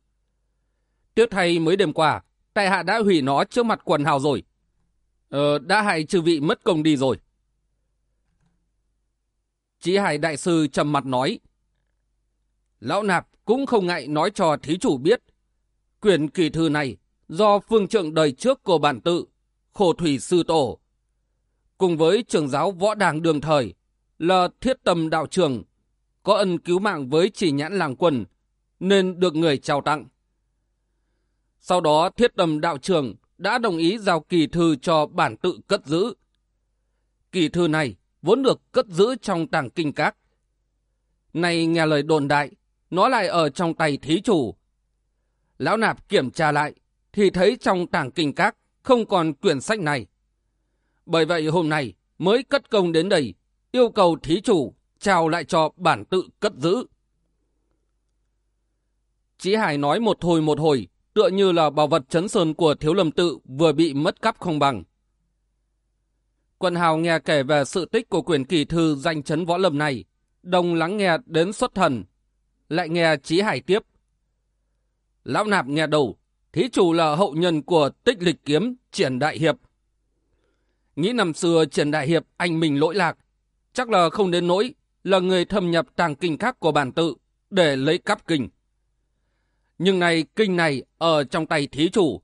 Tiếc thay mới đêm qua, tại hạ đã hủy nó trước mặt quần hào rồi. Ờ, đã hại trừ vị mất công đi rồi. Chí hải đại sư trầm mặt nói. Lão nạp cũng không ngại nói cho thí chủ biết. quyển kỳ thư này do phương trượng đời trước của bản tự, khổ thủy sư tổ. Cùng với trường giáo võ đàng đường thời là thiết tâm đạo trường, có ân cứu mạng với chỉ nhãn làng quần nên được người trao tặng. Sau đó thiết tâm đạo trường đã đồng ý giao kỳ thư cho bản tự cất giữ. Kỳ thư này vốn được cất giữ trong tàng kinh các. Này nghe lời đồn đại, nó lại ở trong tay thí chủ. Lão nạp kiểm tra lại, thì thấy trong tàng kinh các không còn quyển sách này. Bởi vậy hôm nay mới cất công đến đây, yêu cầu thí chủ trao lại cho bản tự cất giữ. Chí Hải nói một hồi một hồi, tựa như là bảo vật chấn sơn của thiếu lâm tự vừa bị mất cắp không bằng. Quân hào nghe kể về sự tích của quyển kỳ thư danh chấn võ lâm này, đồng lắng nghe đến xuất thần, lại nghe Chí Hải tiếp. Lão nạp nghe đầu, thí chủ là hậu nhân của tích lịch kiếm triển đại hiệp. Nghĩ năm xưa triển đại hiệp anh mình lỗi lạc, chắc là không đến nỗi là người thâm nhập tàng kinh khác của bản tự để lấy cắp kinh. Nhưng này kinh này ở trong tay thí chủ.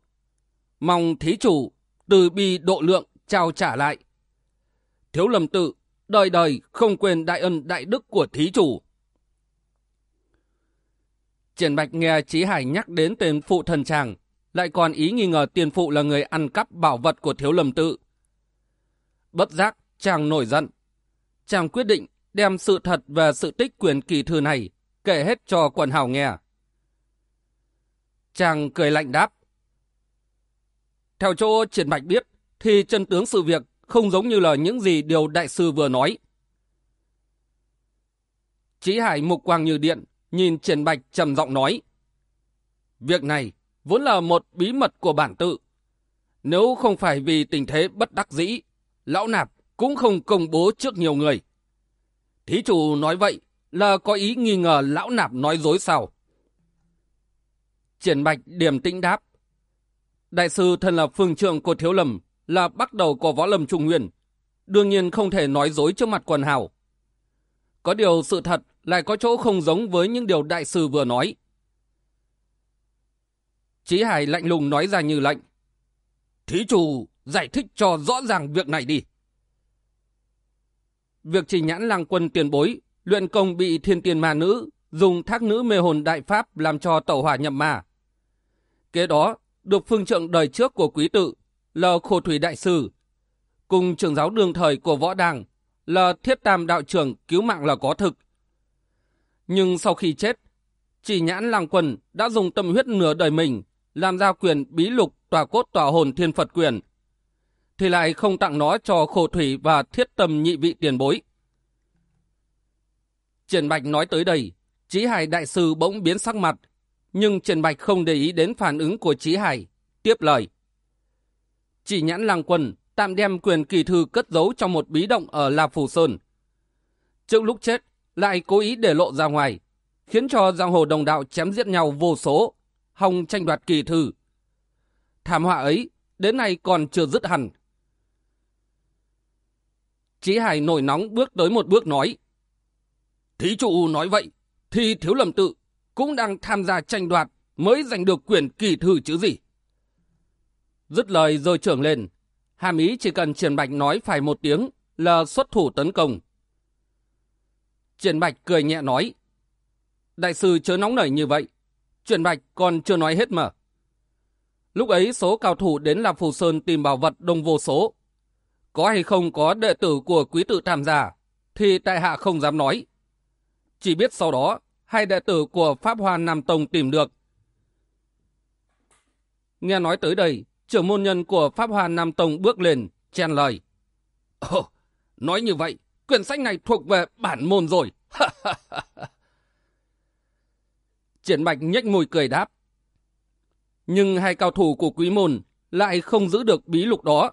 Mong thí chủ từ bi độ lượng trao trả lại. Thiếu lầm tự, đời đời không quên đại ân đại đức của thí chủ. Triển Bạch nghe Chí Hải nhắc đến tên phụ thần chàng, lại còn ý nghi ngờ tiền phụ là người ăn cắp bảo vật của thiếu lầm tự. Bất giác, chàng nổi giận. Chàng quyết định đem sự thật về sự tích quyền kỳ thư này kể hết cho quần hào nghe. Chàng cười lạnh đáp. Theo chỗ Triển Bạch biết, thì chân tướng sự việc không giống như là những gì điều đại sư vừa nói. Chí Hải mục quang như điện, nhìn Triển Bạch trầm giọng nói. Việc này vốn là một bí mật của bản tự. Nếu không phải vì tình thế bất đắc dĩ, lão nạp cũng không công bố trước nhiều người. Thí chủ nói vậy là có ý nghi ngờ lão nạp nói dối sao? Triển Bạch điểm tĩnh đáp. Đại sư thân là phương trượng của thiếu lầm, là bắt đầu của võ lâm trung nguyên. Đương nhiên không thể nói dối trước mặt quần hào. Có điều sự thật lại có chỗ không giống với những điều đại sư vừa nói. Chí Hải lạnh lùng nói ra như lệnh. Thí chủ giải thích cho rõ ràng việc này đi. Việc chỉ nhãn làng quân tiền bối, luyện công bị thiên tiền ma nữ, dùng thác nữ mê hồn đại pháp làm cho tẩu hỏa nhập ma. Kế đó, được phương trượng đời trước của quý tự là khổ thủy đại sư, cùng trưởng giáo đường thời của võ đàng là thiết tam đạo trưởng cứu mạng là có thực. Nhưng sau khi chết, chỉ nhãn làng quần đã dùng tâm huyết nửa đời mình làm ra quyền bí lục tòa cốt tòa hồn thiên Phật quyền, thì lại không tặng nó cho khổ thủy và thiết tâm nhị vị tiền bối. Triển Bạch nói tới đây, Chí Hải Đại Sư bỗng biến sắc mặt, nhưng Trần Bạch không để ý đến phản ứng của Chí Hải, tiếp lời. Chỉ nhãn làng quân tạm đem quyền kỳ thư cất giấu trong một bí động ở La Phủ Sơn. Trước lúc chết, lại cố ý để lộ ra ngoài, khiến cho giang hồ đồng đạo chém giết nhau vô số, hòng tranh đoạt kỳ thư. Thảm họa ấy, đến nay còn chưa dứt hẳn. Chí Hải nổi nóng bước tới một bước nói. Thí chủ nói vậy, thì thiếu lầm tự cũng đang tham gia tranh đoạt mới giành được quyền kỳ thư chứ gì. Dứt lời rồi trưởng lên, hàm ý chỉ cần Triển Bạch nói phải một tiếng là xuất thủ tấn công. Triển Bạch cười nhẹ nói, Đại sư chớ nóng nảy như vậy, Triển Bạch còn chưa nói hết mà. Lúc ấy số cao thủ đến làm Phù Sơn tìm bảo vật đông vô số. Có hay không có đệ tử của quý tự tham gia, thì tại hạ không dám nói. Chỉ biết sau đó, hai đệ tử của Pháp Hoa Nam Tông tìm được. Nghe nói tới đây, trưởng môn nhân của Pháp Hoa Nam Tông bước lên, chen lời. Ồ, nói như vậy, quyển sách này thuộc về bản môn rồi. Triển Bạch nhếch môi cười đáp. Nhưng hai cao thủ của quý môn lại không giữ được bí lục đó.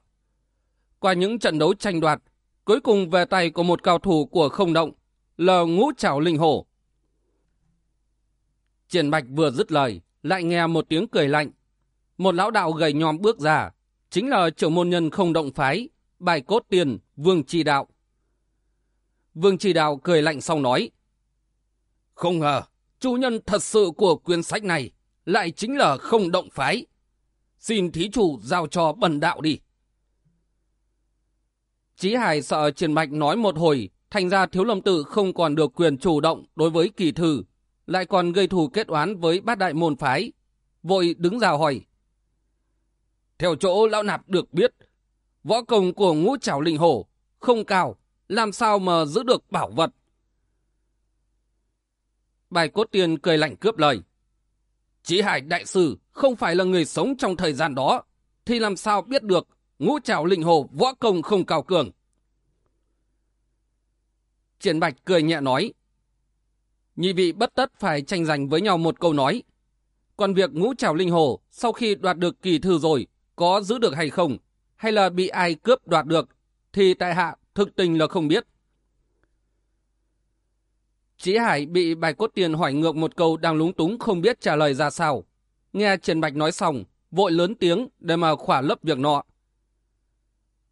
Qua những trận đấu tranh đoạt, cuối cùng về tay của một cao thủ của không động là ngũ trảo linh hổ. Triển Bạch vừa dứt lời, lại nghe một tiếng cười lạnh. Một lão đạo gầy nhòm bước ra, chính là trưởng môn nhân không động phái, bài cốt tiền, Vương Trì Đạo. Vương Trì Đạo cười lạnh sau nói. Không ngờ, chủ nhân thật sự của quyển sách này lại chính là không động phái. Xin thí chủ giao cho bần đạo đi. Chí Hải sợ Triển Bạch nói một hồi, thành ra Thiếu Lâm Tự không còn được quyền chủ động đối với kỳ thư, lại còn gây thù kết oán với bát đại môn phái. Vội đứng ra hỏi. Theo chỗ lão nạp được biết, võ công của ngũ trảo linh hổ không cao, làm sao mà giữ được bảo vật. Bài cốt tiền cười lạnh cướp lời. Chí Hải Đại Sư không phải là người sống trong thời gian đó, thì làm sao biết được ngũ trảo linh hồ võ công không cao cường. Triển Bạch cười nhẹ nói, nhị vị bất tất phải tranh giành với nhau một câu nói. Còn việc ngũ trào linh hồ sau khi đoạt được kỳ thư rồi, có giữ được hay không, hay là bị ai cướp đoạt được, thì tại hạ thực tình là không biết. Chí Hải bị bài cốt tiền hỏi ngược một câu đang lúng túng không biết trả lời ra sao. Nghe Trần Bạch nói xong, vội lớn tiếng để mà khỏa lấp việc nọ.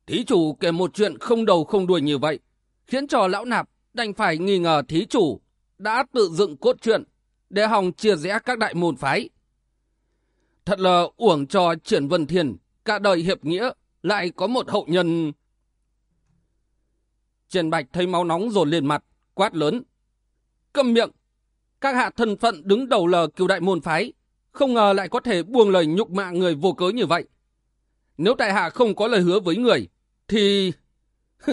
Thí chủ kể một chuyện không đầu không đuôi như vậy, khiến cho lão nạp đành phải nghi ngờ thí chủ đã tự dựng cốt truyện để hòng chia rẽ các đại môn phái. Thật là uổng cho triển vân thiền, cả đời hiệp nghĩa, lại có một hậu nhân... Trần Bạch thấy máu nóng dồn lên mặt, quát lớn. Cầm miệng! Các hạ thân phận đứng đầu lờ cựu đại môn phái, không ngờ lại có thể buông lời nhục mạ người vô cớ như vậy. Nếu tại hạ không có lời hứa với người, thì...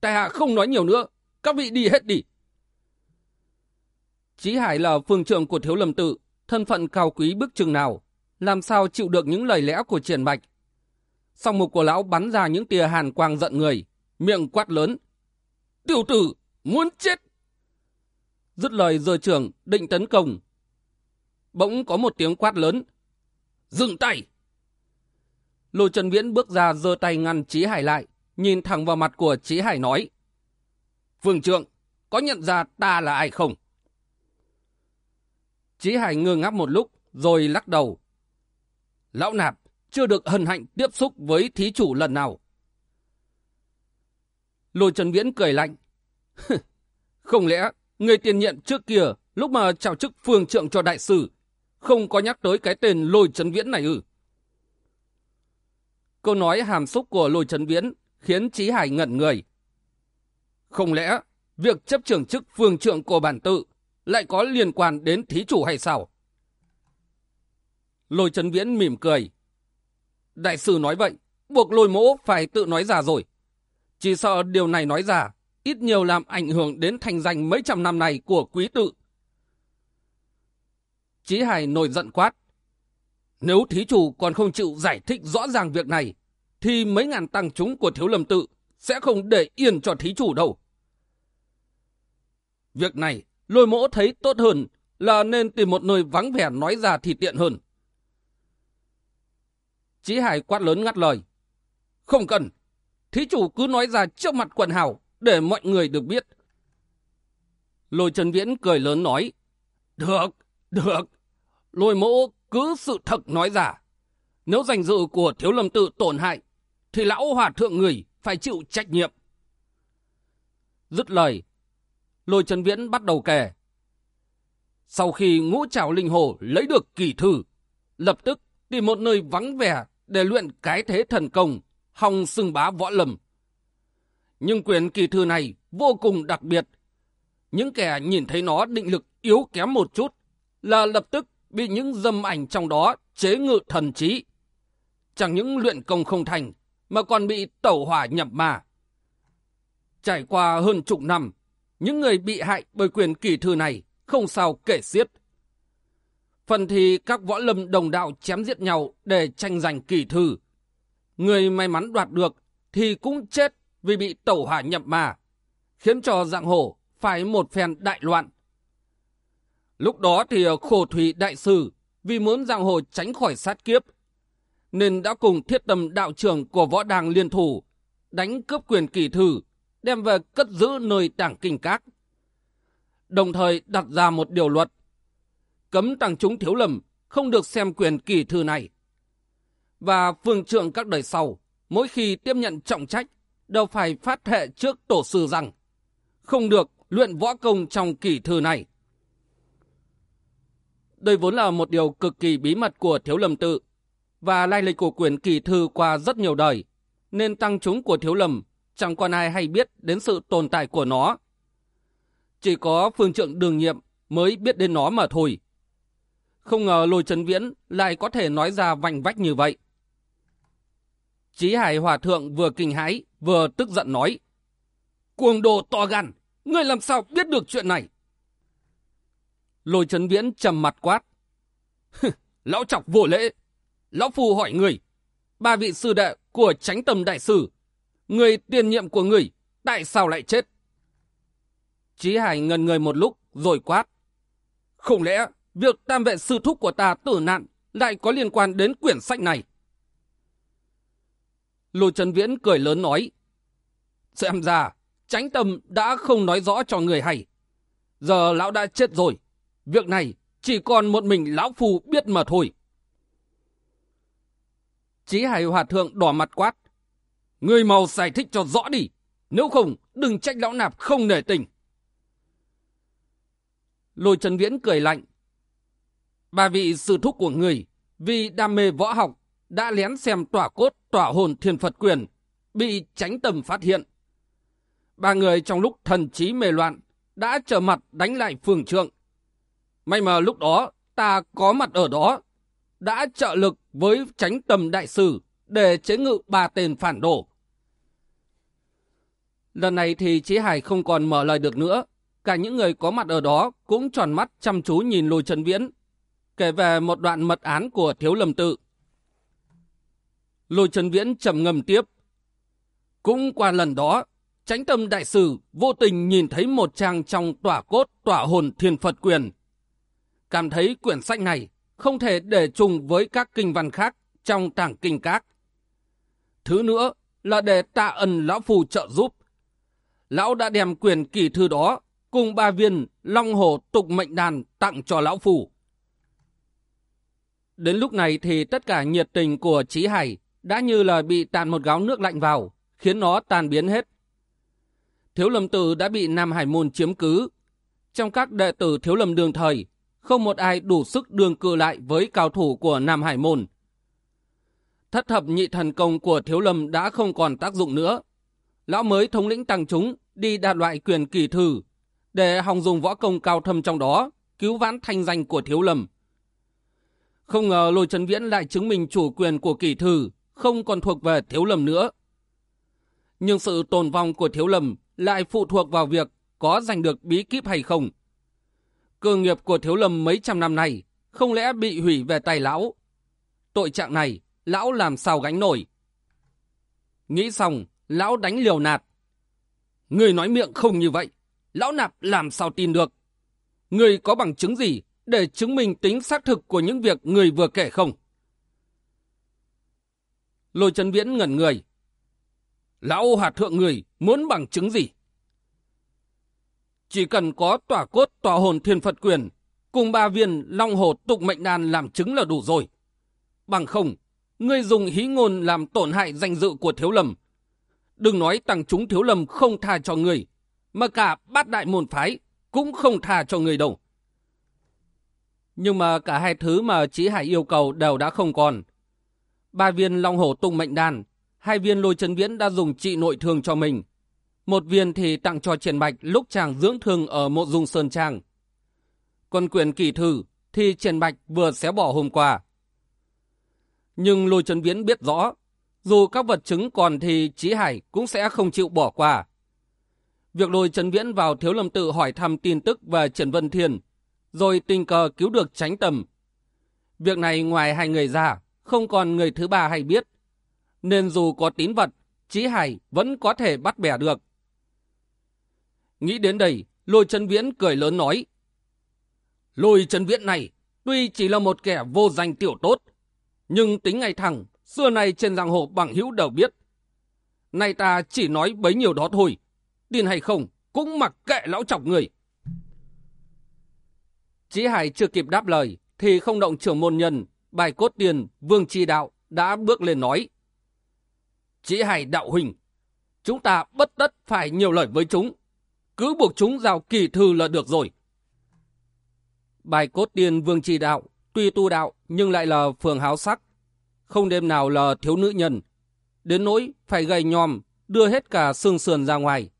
tại hạ không nói nhiều nữa, các vị đi hết đi. Chí Hải là phương trưởng của Thiếu Lâm Tự, thân phận cao quý bước chừng nào, làm sao chịu được những lời lẽ của Triển Bạch. Song mục của lão bắn ra những tia hàn quang giận người, miệng quát lớn. Tiểu tử, muốn chết! Dứt lời dơ trưởng, định tấn công. Bỗng có một tiếng quát lớn. Dừng tay! Lôi Trần Viễn bước ra giơ tay ngăn Chí Hải lại, nhìn thẳng vào mặt của Chí Hải nói. Phương trượng, có nhận ra ta là ai không? Chí Hải ngơ ngác một lúc, rồi lắc đầu. Lão nạp chưa được hân hạnh tiếp xúc với thí chủ lần nào. Lôi Trần Viễn cười lạnh. không lẽ người tiền nhiệm trước kia lúc mà chào chức phương trượng cho đại sử không có nhắc tới cái tên Lôi Trần Viễn này ư? Câu nói hàm xúc của Lôi Trần Viễn khiến Chí Hải ngẩn người. Không lẽ việc chấp trưởng chức phương trượng của bản tự lại có liên quan đến thí chủ hay sao? Lôi Trấn Viễn mỉm cười. Đại sư nói vậy, buộc lôi mỗ phải tự nói ra rồi. Chỉ sợ điều này nói ra, ít nhiều làm ảnh hưởng đến thành danh mấy trăm năm này của quý tự. Chí Hải nổi giận quát. Nếu thí chủ còn không chịu giải thích rõ ràng việc này, thì mấy ngàn tăng chúng của thiếu lâm tự sẽ không để yên cho thí chủ đâu. Việc này, lôi mỗ thấy tốt hơn là nên tìm một nơi vắng vẻ nói ra thì tiện hơn. Chí Hải quát lớn ngắt lời. Không cần, thí chủ cứ nói ra trước mặt quần hào để mọi người được biết. Lôi Trần Viễn cười lớn nói. Được, được, lôi mẫu cứ sự thật nói ra. Nếu danh dự của thiếu lâm tự tổn hại, thì lão hòa thượng người phải chịu trách nhiệm. Dứt lời, lôi Trần Viễn bắt đầu kể. Sau khi ngũ trảo linh hồ lấy được kỳ thư, lập tức tìm một nơi vắng vẻ để luyện cái thế thần công, hòng xưng bá võ lầm. Nhưng quyền kỳ thư này vô cùng đặc biệt. Những kẻ nhìn thấy nó định lực yếu kém một chút là lập tức bị những dâm ảnh trong đó chế ngự thần trí. Chẳng những luyện công không thành mà còn bị tẩu hỏa nhập ma. Trải qua hơn chục năm, những người bị hại bởi quyền kỳ thư này không sao kể xiết. Phần thì các võ lâm đồng đạo chém giết nhau để tranh giành kỳ thư. Người may mắn đoạt được thì cũng chết vì bị tẩu hỏa nhập ma, khiến cho dạng hổ phải một phen đại loạn. Lúc đó thì khổ thủy đại sư vì muốn dạng hồ tránh khỏi sát kiếp, nên đã cùng thiết tâm đạo trưởng của võ đàng liên thủ đánh cướp quyền kỳ thư, đem về cất giữ nơi tảng kinh các. Đồng thời đặt ra một điều luật, cấm tăng chúng thiếu lầm không được xem quyền kỳ thư này. Và phương trượng các đời sau, mỗi khi tiếp nhận trọng trách, đều phải phát hệ trước tổ sư rằng không được luyện võ công trong kỳ thư này. Đây vốn là một điều cực kỳ bí mật của Thiếu Lâm Tự, và lai lịch của quyền kỳ thư qua rất nhiều đời, nên tăng chúng của Thiếu Lâm chẳng còn ai hay biết đến sự tồn tại của nó. Chỉ có phương trượng đường nhiệm mới biết đến nó mà thôi. Không ngờ lôi trấn viễn lại có thể nói ra vành vách như vậy. Chí Hải Hòa Thượng vừa kinh hãi, vừa tức giận nói. Cuồng đồ to gan, ngươi làm sao biết được chuyện này? Lôi trấn viễn trầm mặt quát. Lão chọc vô lễ. Lão phù hỏi người. Ba vị sư đệ của tránh tầm đại sư. Người tiền nhiệm của người, tại sao lại chết? Chí Hải ngần người một lúc rồi quát. Không lẽ việc tam vệ sư thúc của ta tử nạn lại có liên quan đến quyển sách này? Lôi Trần Viễn cười lớn nói. Xem ra, tránh tâm đã không nói rõ cho người hay. Giờ lão đã chết rồi. Việc này chỉ còn một mình lão phù biết mà thôi. Chí Hải Hòa Thượng đỏ mặt quát. Người mau giải thích cho rõ đi. Nếu không, đừng trách lão nạp không nể tình. Lôi Trần Viễn cười lạnh. Ba vị sư thúc của người, vì đam mê võ học, đã lén xem tỏa cốt tỏa hồn thiên Phật quyền, bị tránh tầm phát hiện. Ba người trong lúc thần trí mê loạn, đã trở mặt đánh lại phường trượng. May mà lúc đó, ta có mặt ở đó, đã trợ lực với tránh tầm đại sử để chế ngự ba tên phản đổ. Lần này thì Chí Hải không còn mở lời được nữa. Cả những người có mặt ở đó cũng tròn mắt chăm chú nhìn Lôi Trần Viễn, kể về một đoạn mật án của Thiếu Lâm Tự. Lôi Trần Viễn trầm ngâm tiếp. Cũng qua lần đó, tránh tâm đại Sư vô tình nhìn thấy một trang trong tỏa cốt tỏa hồn thiên Phật quyền. Cảm thấy quyển sách này không thể để trùng với các kinh văn khác trong tảng kinh các. Thứ nữa là để tạ ân lão phù trợ giúp. Lão đã đem quyền kỳ thư đó cùng ba viên long hồ tục mệnh đàn tặng cho lão phù. Đến lúc này thì tất cả nhiệt tình của Trí Hải đã như là bị tàn một gáo nước lạnh vào, khiến nó tan biến hết. Thiếu lâm tử đã bị Nam Hải Môn chiếm cứ. Trong các đệ tử thiếu lâm đường thời, không một ai đủ sức đường cự lại với cao thủ của Nam Hải Môn. Thất thập nhị thần công của Thiếu Lâm đã không còn tác dụng nữa. Lão mới thống lĩnh tăng chúng đi đạt loại quyền kỳ thử để hòng dùng võ công cao thâm trong đó cứu vãn thanh danh của Thiếu Lâm. Không ngờ Lôi Trấn Viễn lại chứng minh chủ quyền của kỳ thử không còn thuộc về Thiếu Lâm nữa. Nhưng sự tồn vong của Thiếu Lâm lại phụ thuộc vào việc có giành được bí kíp hay không cơ nghiệp của thiếu lâm mấy trăm năm nay không lẽ bị hủy về tay lão. Tội trạng này, lão làm sao gánh nổi. Nghĩ xong, lão đánh liều nạt. Người nói miệng không như vậy, lão nạp làm sao tin được. Người có bằng chứng gì để chứng minh tính xác thực của những việc người vừa kể không? Lôi Trấn Viễn ngẩn người. Lão hạt thượng người muốn bằng chứng gì? Chỉ cần có tỏa cốt tỏa hồn thiên Phật quyền cùng ba viên long hồ tục mệnh đàn làm chứng là đủ rồi. Bằng không, ngươi dùng hí ngôn làm tổn hại danh dự của thiếu lầm. Đừng nói tăng chúng thiếu lầm không tha cho người, mà cả bát đại môn phái cũng không tha cho người đâu. Nhưng mà cả hai thứ mà Chí Hải yêu cầu đều đã không còn. Ba viên long hổ tung mệnh đan, hai viên lôi chân viễn đã dùng trị nội thương cho mình. Một viên thì tặng cho Triển Bạch lúc chàng dưỡng thương ở mộ dung Sơn Trang. Còn quyền kỳ thư thì Triển Bạch vừa xé bỏ hôm qua. Nhưng lôi Trấn viễn biết rõ, dù các vật chứng còn thì Chí Hải cũng sẽ không chịu bỏ qua. Việc lôi Trấn Viễn vào Thiếu Lâm Tự hỏi thăm tin tức về Trần Vân Thiên, rồi tình cờ cứu được tránh tầm. Việc này ngoài hai người ra, không còn người thứ ba hay biết. Nên dù có tín vật, Chí Hải vẫn có thể bắt bẻ được. Nghĩ đến đây, lôi Trấn Viễn cười lớn nói. Lôi Trấn Viễn này, tuy chỉ là một kẻ vô danh tiểu tốt, nhưng tính ngay thẳng, xưa nay trên giang hồ bằng hữu đều biết. Nay ta chỉ nói bấy nhiêu đó thôi tin hay không, cũng mặc kệ lão chọc người. Chí Hải chưa kịp đáp lời, thì không động trưởng môn nhân, bài cốt tiền, vương chi đạo đã bước lên nói. Chí Hải đạo huynh, chúng ta bất tất phải nhiều lời với chúng. Cứ buộc chúng giao kỳ thư là được rồi. Bài cốt tiền vương chi đạo, tuy tu đạo nhưng lại là phường háo sắc. Không đêm nào là thiếu nữ nhân. Đến nỗi phải gầy nhòm, đưa hết cả xương sườn ra ngoài.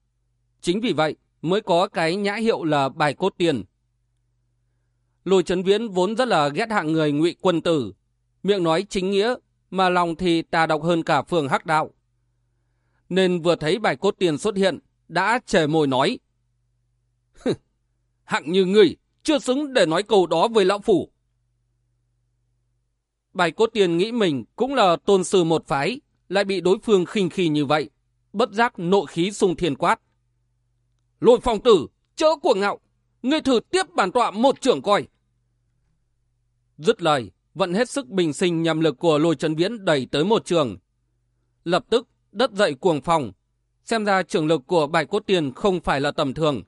Chính vì vậy mới có cái nhã hiệu là bài cốt tiền. Lôi Trấn Viễn vốn rất là ghét hạng người ngụy quân tử, miệng nói chính nghĩa, mà lòng thì tà độc hơn cả phường hắc đạo. Nên vừa thấy bài cốt tiền xuất hiện, đã chề môi nói. hạng như ngươi, chưa xứng để nói câu đó với lão phủ. Bài cốt tiền nghĩ mình cũng là tôn sư một phái, lại bị đối phương khinh khi như vậy, bất giác nội khí sung thiên quát. Lôi phong tử, chớ cuồng ngạo, ngươi thử tiếp bản tọa một trưởng coi. Dứt lời, vận hết sức bình sinh nhằm lực của lôi trấn viễn đẩy tới một trường. Lập tức, đất dậy cuồng phòng, xem ra trường lực của bài cốt tiền không phải là tầm thường.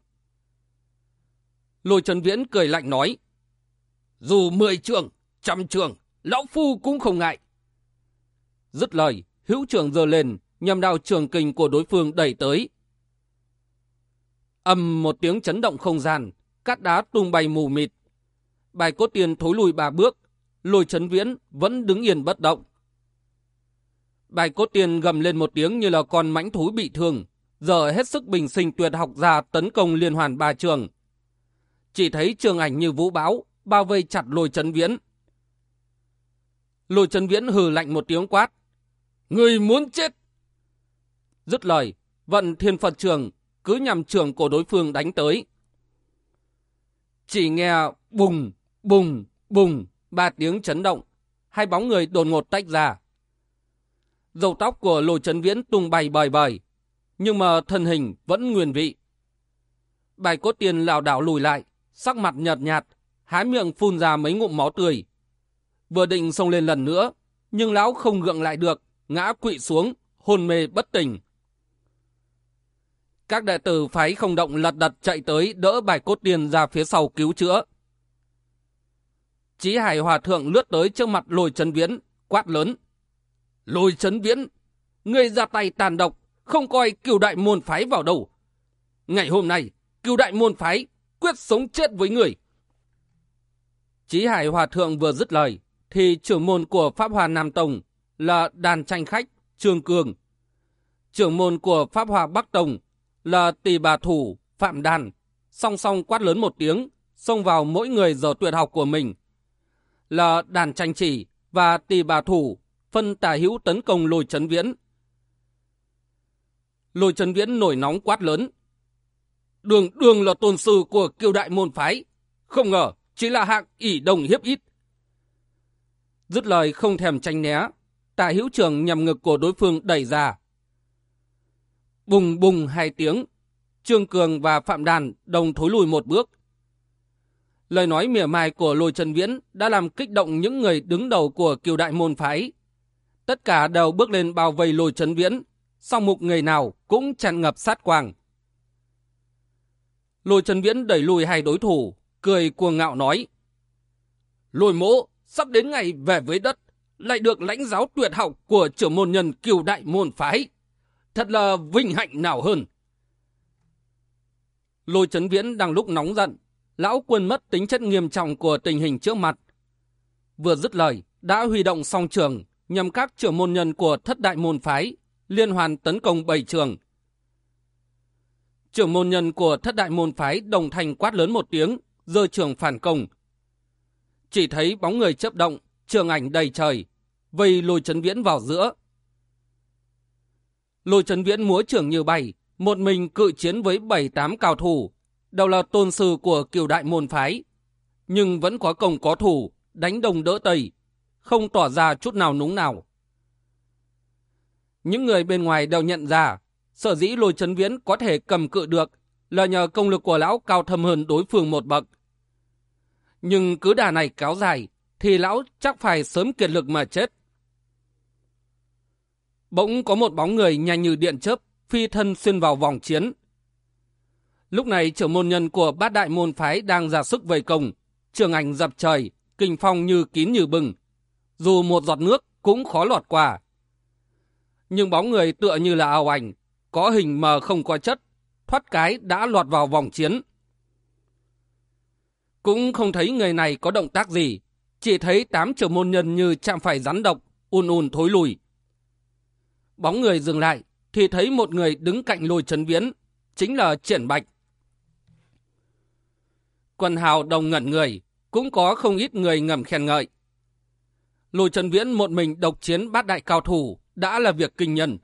Lôi trấn viễn cười lạnh nói, dù mười trường, trăm trường, lão phu cũng không ngại. Dứt lời, hữu trưởng giơ lên, nhằm đào trường kình của đối phương đẩy tới, ầm một tiếng chấn động không gian, cát đá tung bay mù mịt. Bài cốt tiền thối lùi ba bước, lôi chấn viễn vẫn đứng yên bất động. Bài cốt tiền gầm lên một tiếng như là con mãnh thú bị thương, giờ hết sức bình sinh tuyệt học ra tấn công liên hoàn ba trường. Chỉ thấy trường ảnh như vũ báo, bao vây chặt lôi chấn viễn. Lôi chấn viễn hừ lạnh một tiếng quát. Người muốn chết! Dứt lời, vận thiên Phật trường cứ nhằm trường của đối phương đánh tới. Chỉ nghe bùng, bùng, bùng, ba tiếng chấn động, hai bóng người đột ngột tách ra. Dầu tóc của lôi trấn viễn tung bay bời bời, nhưng mà thân hình vẫn nguyên vị. Bài cốt tiền lảo đảo lùi lại, sắc mặt nhợt nhạt, há miệng phun ra mấy ngụm máu tươi. Vừa định xông lên lần nữa, nhưng lão không gượng lại được, ngã quỵ xuống, hôn mê bất tỉnh. Các đệ tử phái không động lật đật chạy tới đỡ bài cốt tiền ra phía sau cứu chữa. Chí Hải Hòa Thượng lướt tới trước mặt lôi chấn viễn, quát lớn. Lôi chấn viễn, ngươi ra tay tàn độc, không coi cửu đại môn phái vào đâu. Ngày hôm nay, cửu đại môn phái quyết sống chết với người. Chí Hải Hòa Thượng vừa dứt lời, thì trưởng môn của Pháp Hòa Nam Tông là đàn tranh khách Trương Cường. Trưởng môn của Pháp Hòa Bắc Tông là tỷ bà thủ, phạm đàn, song song quát lớn một tiếng, xông vào mỗi người giờ tuyệt học của mình. Là đàn tranh chỉ và tỷ bà thủ, phân tà hữu tấn công lôi chấn viễn. Lôi chấn viễn nổi nóng quát lớn. Đường đường là tôn sư của kiêu đại môn phái, không ngờ chỉ là hạng ỷ đồng hiếp ít. Dứt lời không thèm tranh né, tạ hữu trường nhằm ngực của đối phương đẩy ra, Bùng bùng hai tiếng, Trương Cường và Phạm Đàn đồng thối lùi một bước. Lời nói mỉa mai của Lôi Trần Viễn đã làm kích động những người đứng đầu của kiều đại môn phái. Tất cả đều bước lên bao vây Lôi Trần Viễn, song mục người nào cũng tràn ngập sát quang. Lôi Trần Viễn đẩy lùi hai đối thủ, cười cuồng ngạo nói. Lôi mỗ, sắp đến ngày về với đất, lại được lãnh giáo tuyệt học của trưởng môn nhân kiều đại môn phái. Thật là vinh hạnh nào hơn. Lôi Trấn Viễn đang lúc nóng giận, lão quên mất tính chất nghiêm trọng của tình hình trước mặt. Vừa dứt lời, đã huy động song trường nhằm các trưởng môn nhân của thất đại môn phái, liên hoàn tấn công bảy trường. Trưởng môn nhân của thất đại môn phái đồng thành quát lớn một tiếng, dơ trường phản công. Chỉ thấy bóng người chấp động, trường ảnh đầy trời, vây lôi chấn viễn vào giữa. Lôi chấn viễn múa trưởng như bay, một mình cự chiến với bảy tám cao thủ, đều là tôn sư của kiều đại môn phái. Nhưng vẫn có công có thủ, đánh đồng đỡ tây, không tỏ ra chút nào núng nào. Những người bên ngoài đều nhận ra, sở dĩ lôi chấn viễn có thể cầm cự được là nhờ công lực của lão cao thâm hơn đối phương một bậc. Nhưng cứ đà này kéo dài, thì lão chắc phải sớm kiệt lực mà chết. Bỗng có một bóng người nhanh như điện chớp, phi thân xuyên vào vòng chiến. Lúc này trưởng môn nhân của bát đại môn phái đang ra sức vây công, trường ảnh dập trời, kinh phong như kín như bừng. Dù một giọt nước cũng khó lọt qua. Nhưng bóng người tựa như là ảo ảnh, có hình mà không có chất, thoát cái đã lọt vào vòng chiến. Cũng không thấy người này có động tác gì, chỉ thấy tám trưởng môn nhân như chạm phải rắn độc, un un thối lùi. Bóng người dừng lại, thì thấy một người đứng cạnh lôi trấn viễn, chính là triển bạch. Quần hào đồng ngẩn người, cũng có không ít người ngầm khen ngợi. Lôi trấn viễn một mình độc chiến bát đại cao thủ đã là việc kinh nhân.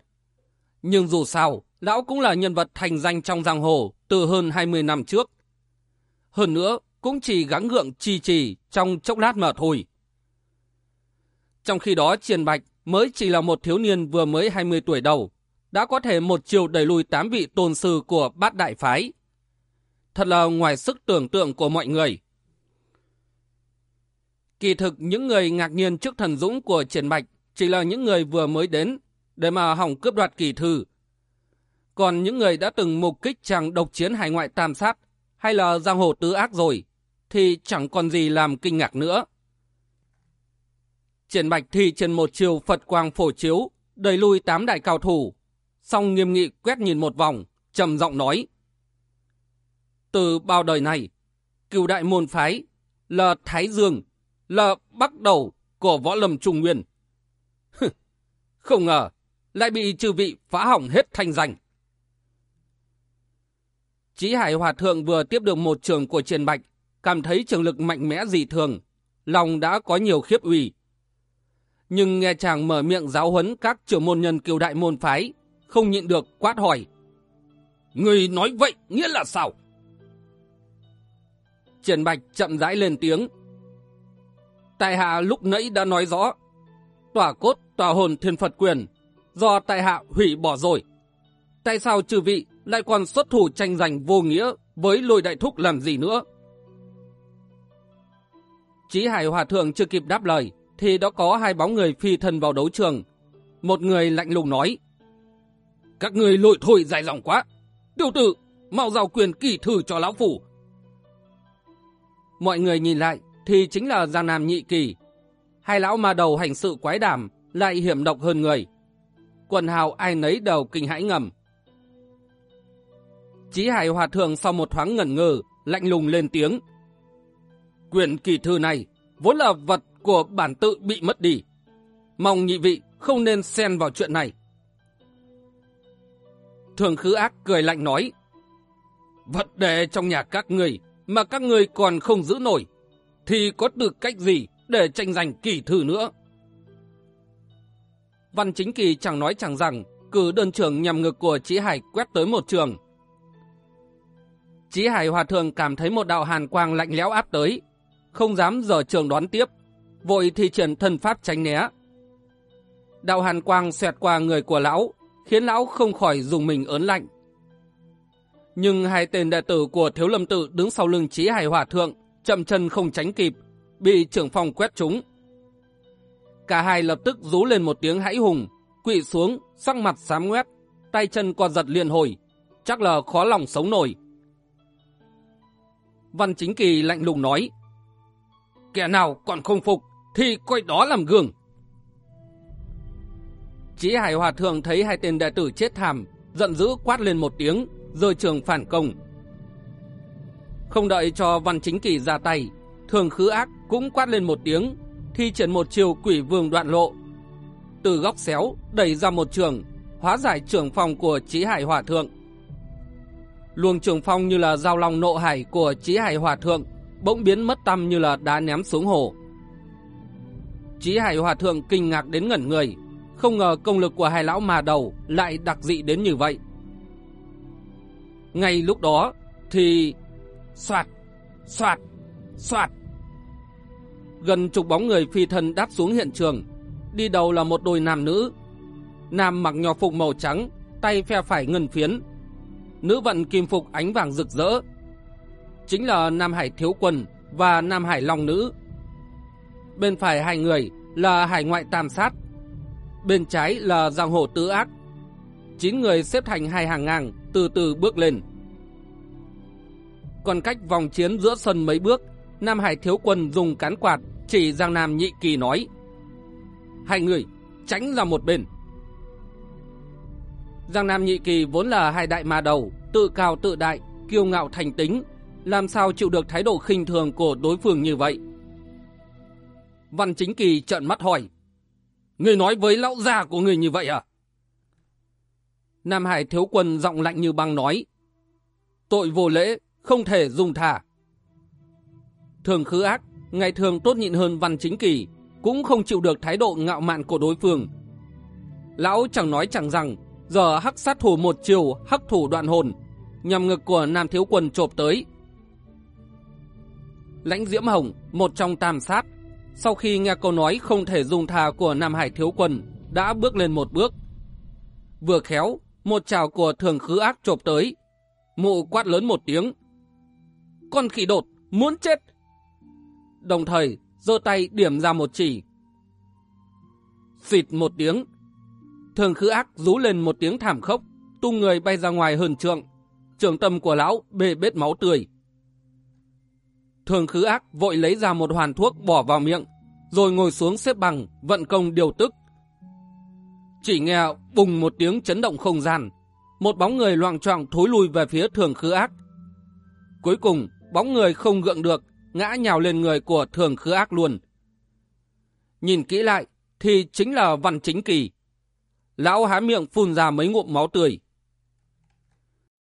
Nhưng dù sao, lão cũng là nhân vật thành danh trong giang hồ từ hơn 20 năm trước. Hơn nữa, cũng chỉ gắng gượng trì trì trong chốc lát mà thôi. Trong khi đó Triền Bạch mới chỉ là một thiếu niên vừa mới 20 tuổi đầu, đã có thể một chiều đẩy lùi tám vị tôn sư của bát đại phái. Thật là ngoài sức tưởng tượng của mọi người. Kỳ thực những người ngạc nhiên trước thần dũng của Triển Bạch chỉ là những người vừa mới đến để mà hỏng cướp đoạt kỳ thư. Còn những người đã từng mục kích chàng độc chiến hải ngoại tam sát hay là giang hồ tứ ác rồi thì chẳng còn gì làm kinh ngạc nữa. Triển Bạch thì trên một chiều Phật quang phổ chiếu, đẩy lui tám đại cao thủ, xong nghiêm nghị quét nhìn một vòng, trầm giọng nói. Từ bao đời này, cựu đại môn phái là Thái Dương, là bắt đầu của võ lâm trung nguyên. Không ngờ, lại bị chư vị phá hỏng hết thanh danh. Chí Hải Hòa Thượng vừa tiếp được một trường của Triển Bạch, cảm thấy trường lực mạnh mẽ dị thường, lòng đã có nhiều khiếp ủy. Nhưng nghe chàng mở miệng giáo huấn các trưởng môn nhân kiều đại môn phái, không nhịn được quát hỏi. Người nói vậy nghĩa là sao? Triển Bạch chậm rãi lên tiếng. Tại hạ lúc nãy đã nói rõ, tỏa cốt, tòa hồn thiên Phật quyền, do tại hạ hủy bỏ rồi. Tại sao trừ vị lại còn xuất thủ tranh giành vô nghĩa với lôi đại thúc làm gì nữa? Chí Hải Hòa Thượng chưa kịp đáp lời, thì đã có hai bóng người phi thân vào đấu trường. Một người lạnh lùng nói, Các người lội thôi dài dòng quá, tiểu tử, mau giao quyền kỳ thử cho lão phủ. Mọi người nhìn lại, thì chính là Giang Nam Nhị Kỳ. Hai lão ma đầu hành sự quái đảm, lại hiểm độc hơn người. Quần hào ai nấy đầu kinh hãi ngầm. Chí Hải Hòa Thượng sau một thoáng ngẩn ngơ, lạnh lùng lên tiếng. Quyền kỳ thư này vốn là vật của bản tự bị mất đi. Mong nhị vị không nên xen vào chuyện này. Thường khứ ác cười lạnh nói. Vật đề trong nhà các người mà các người còn không giữ nổi, thì có được cách gì để tranh giành kỳ thư nữa? Văn chính kỳ chẳng nói chẳng rằng, cử đơn trưởng nhằm ngực của Chí Hải quét tới một trường. Chí Hải Hòa Thượng cảm thấy một đạo hàn quang lạnh lẽo áp tới, không dám dở trường đoán tiếp, vội thi triển thân pháp tránh né. Đạo hàn quang xẹt qua người của lão, khiến lão không khỏi dùng mình ớn lạnh. Nhưng hai tên đệ tử của Thiếu Lâm Tự đứng sau lưng Chí Hải Hòa Thượng chậm chân không tránh kịp, bị trưởng phòng quét trúng. Cả hai lập tức rú lên một tiếng hãi hùng, quỵ xuống, sắc mặt xám ngoét, tay chân co giật liền hồi, chắc là khó lòng sống nổi. Văn Chính Kỳ lạnh lùng nói, kẻ nào còn không phục thì coi đó làm gương. Chí Hải Hòa Thượng thấy hai tên đệ tử chết thảm, giận dữ quát lên một tiếng, rồi trường phản công. Không đợi cho Văn Chính Kỳ ra tay, Thường Khứ Ác cũng quát lên một tiếng, thi triển một chiều quỷ vương đoạn lộ. Từ góc xéo đẩy ra một trường, hóa giải trường phòng của Chí Hải Hòa Thượng. Luồng trường phong như là dao long nộ hải của Chí Hải Hòa Thượng, bỗng biến mất tâm như là đá ném xuống hồ. Chí Hải Hòa Thượng kinh ngạc đến ngẩn người, không ngờ công lực của hai lão mà đầu lại đặc dị đến như vậy. Ngay lúc đó thì... Xoạt! Xoạt! Xoạt! Gần chục bóng người phi thân đáp xuống hiện trường. Đi đầu là một đôi nam nữ. Nam mặc nhỏ phục màu trắng, tay phe phải ngân phiến. Nữ vận kim phục ánh vàng rực rỡ. Chính là Nam Hải Thiếu Quân và Nam Hải Long Nữ. Bên phải hai người là Hải Ngoại Tam Sát. Bên trái là Giang Hồ Tứ Ác. Chín người xếp thành hai hàng ngang, từ từ bước lên. Còn cách vòng chiến giữa sân mấy bước, Nam Hải Thiếu Quân dùng cán quạt chỉ Giang Nam Nhị Kỳ nói Hai người tránh ra một bên Giang Nam Nhị Kỳ vốn là hai đại ma đầu Tự cao tự đại Kiêu ngạo thành tính làm sao chịu được thái độ khinh thường của đối phương như vậy Văn Chính Kỳ trợn mắt hỏi Người nói với lão già của người như vậy à Nam Hải Thiếu Quân giọng lạnh như băng nói Tội vô lễ Không thể dùng thả Thường khứ ác ngày thường tốt nhịn hơn văn chính kỳ, cũng không chịu được thái độ ngạo mạn của đối phương. Lão chẳng nói chẳng rằng, giờ hắc sát thủ một chiều hắc thủ đoạn hồn, nhằm ngực của nam thiếu quân chộp tới. Lãnh Diễm Hồng, một trong tam sát, sau khi nghe câu nói không thể dùng thà của Nam Hải thiếu quân, đã bước lên một bước. Vừa khéo, một trào của thường khứ ác chộp tới. Mụ quát lớn một tiếng. Con khỉ đột, muốn chết! đồng thời giơ tay điểm ra một chỉ. Xịt một tiếng, thường khứ ác rú lên một tiếng thảm khốc, tung người bay ra ngoài hơn trượng, trường tâm của lão bê bết máu tươi. Thường khứ ác vội lấy ra một hoàn thuốc bỏ vào miệng, rồi ngồi xuống xếp bằng, vận công điều tức. Chỉ nghe bùng một tiếng chấn động không gian, một bóng người loạn trọng thối lui về phía thường khứ ác. Cuối cùng, bóng người không gượng được, ngã nhào lên người của thường khứ ác luôn. Nhìn kỹ lại, thì chính là văn chính kỳ. Lão há miệng phun ra mấy ngụm máu tươi.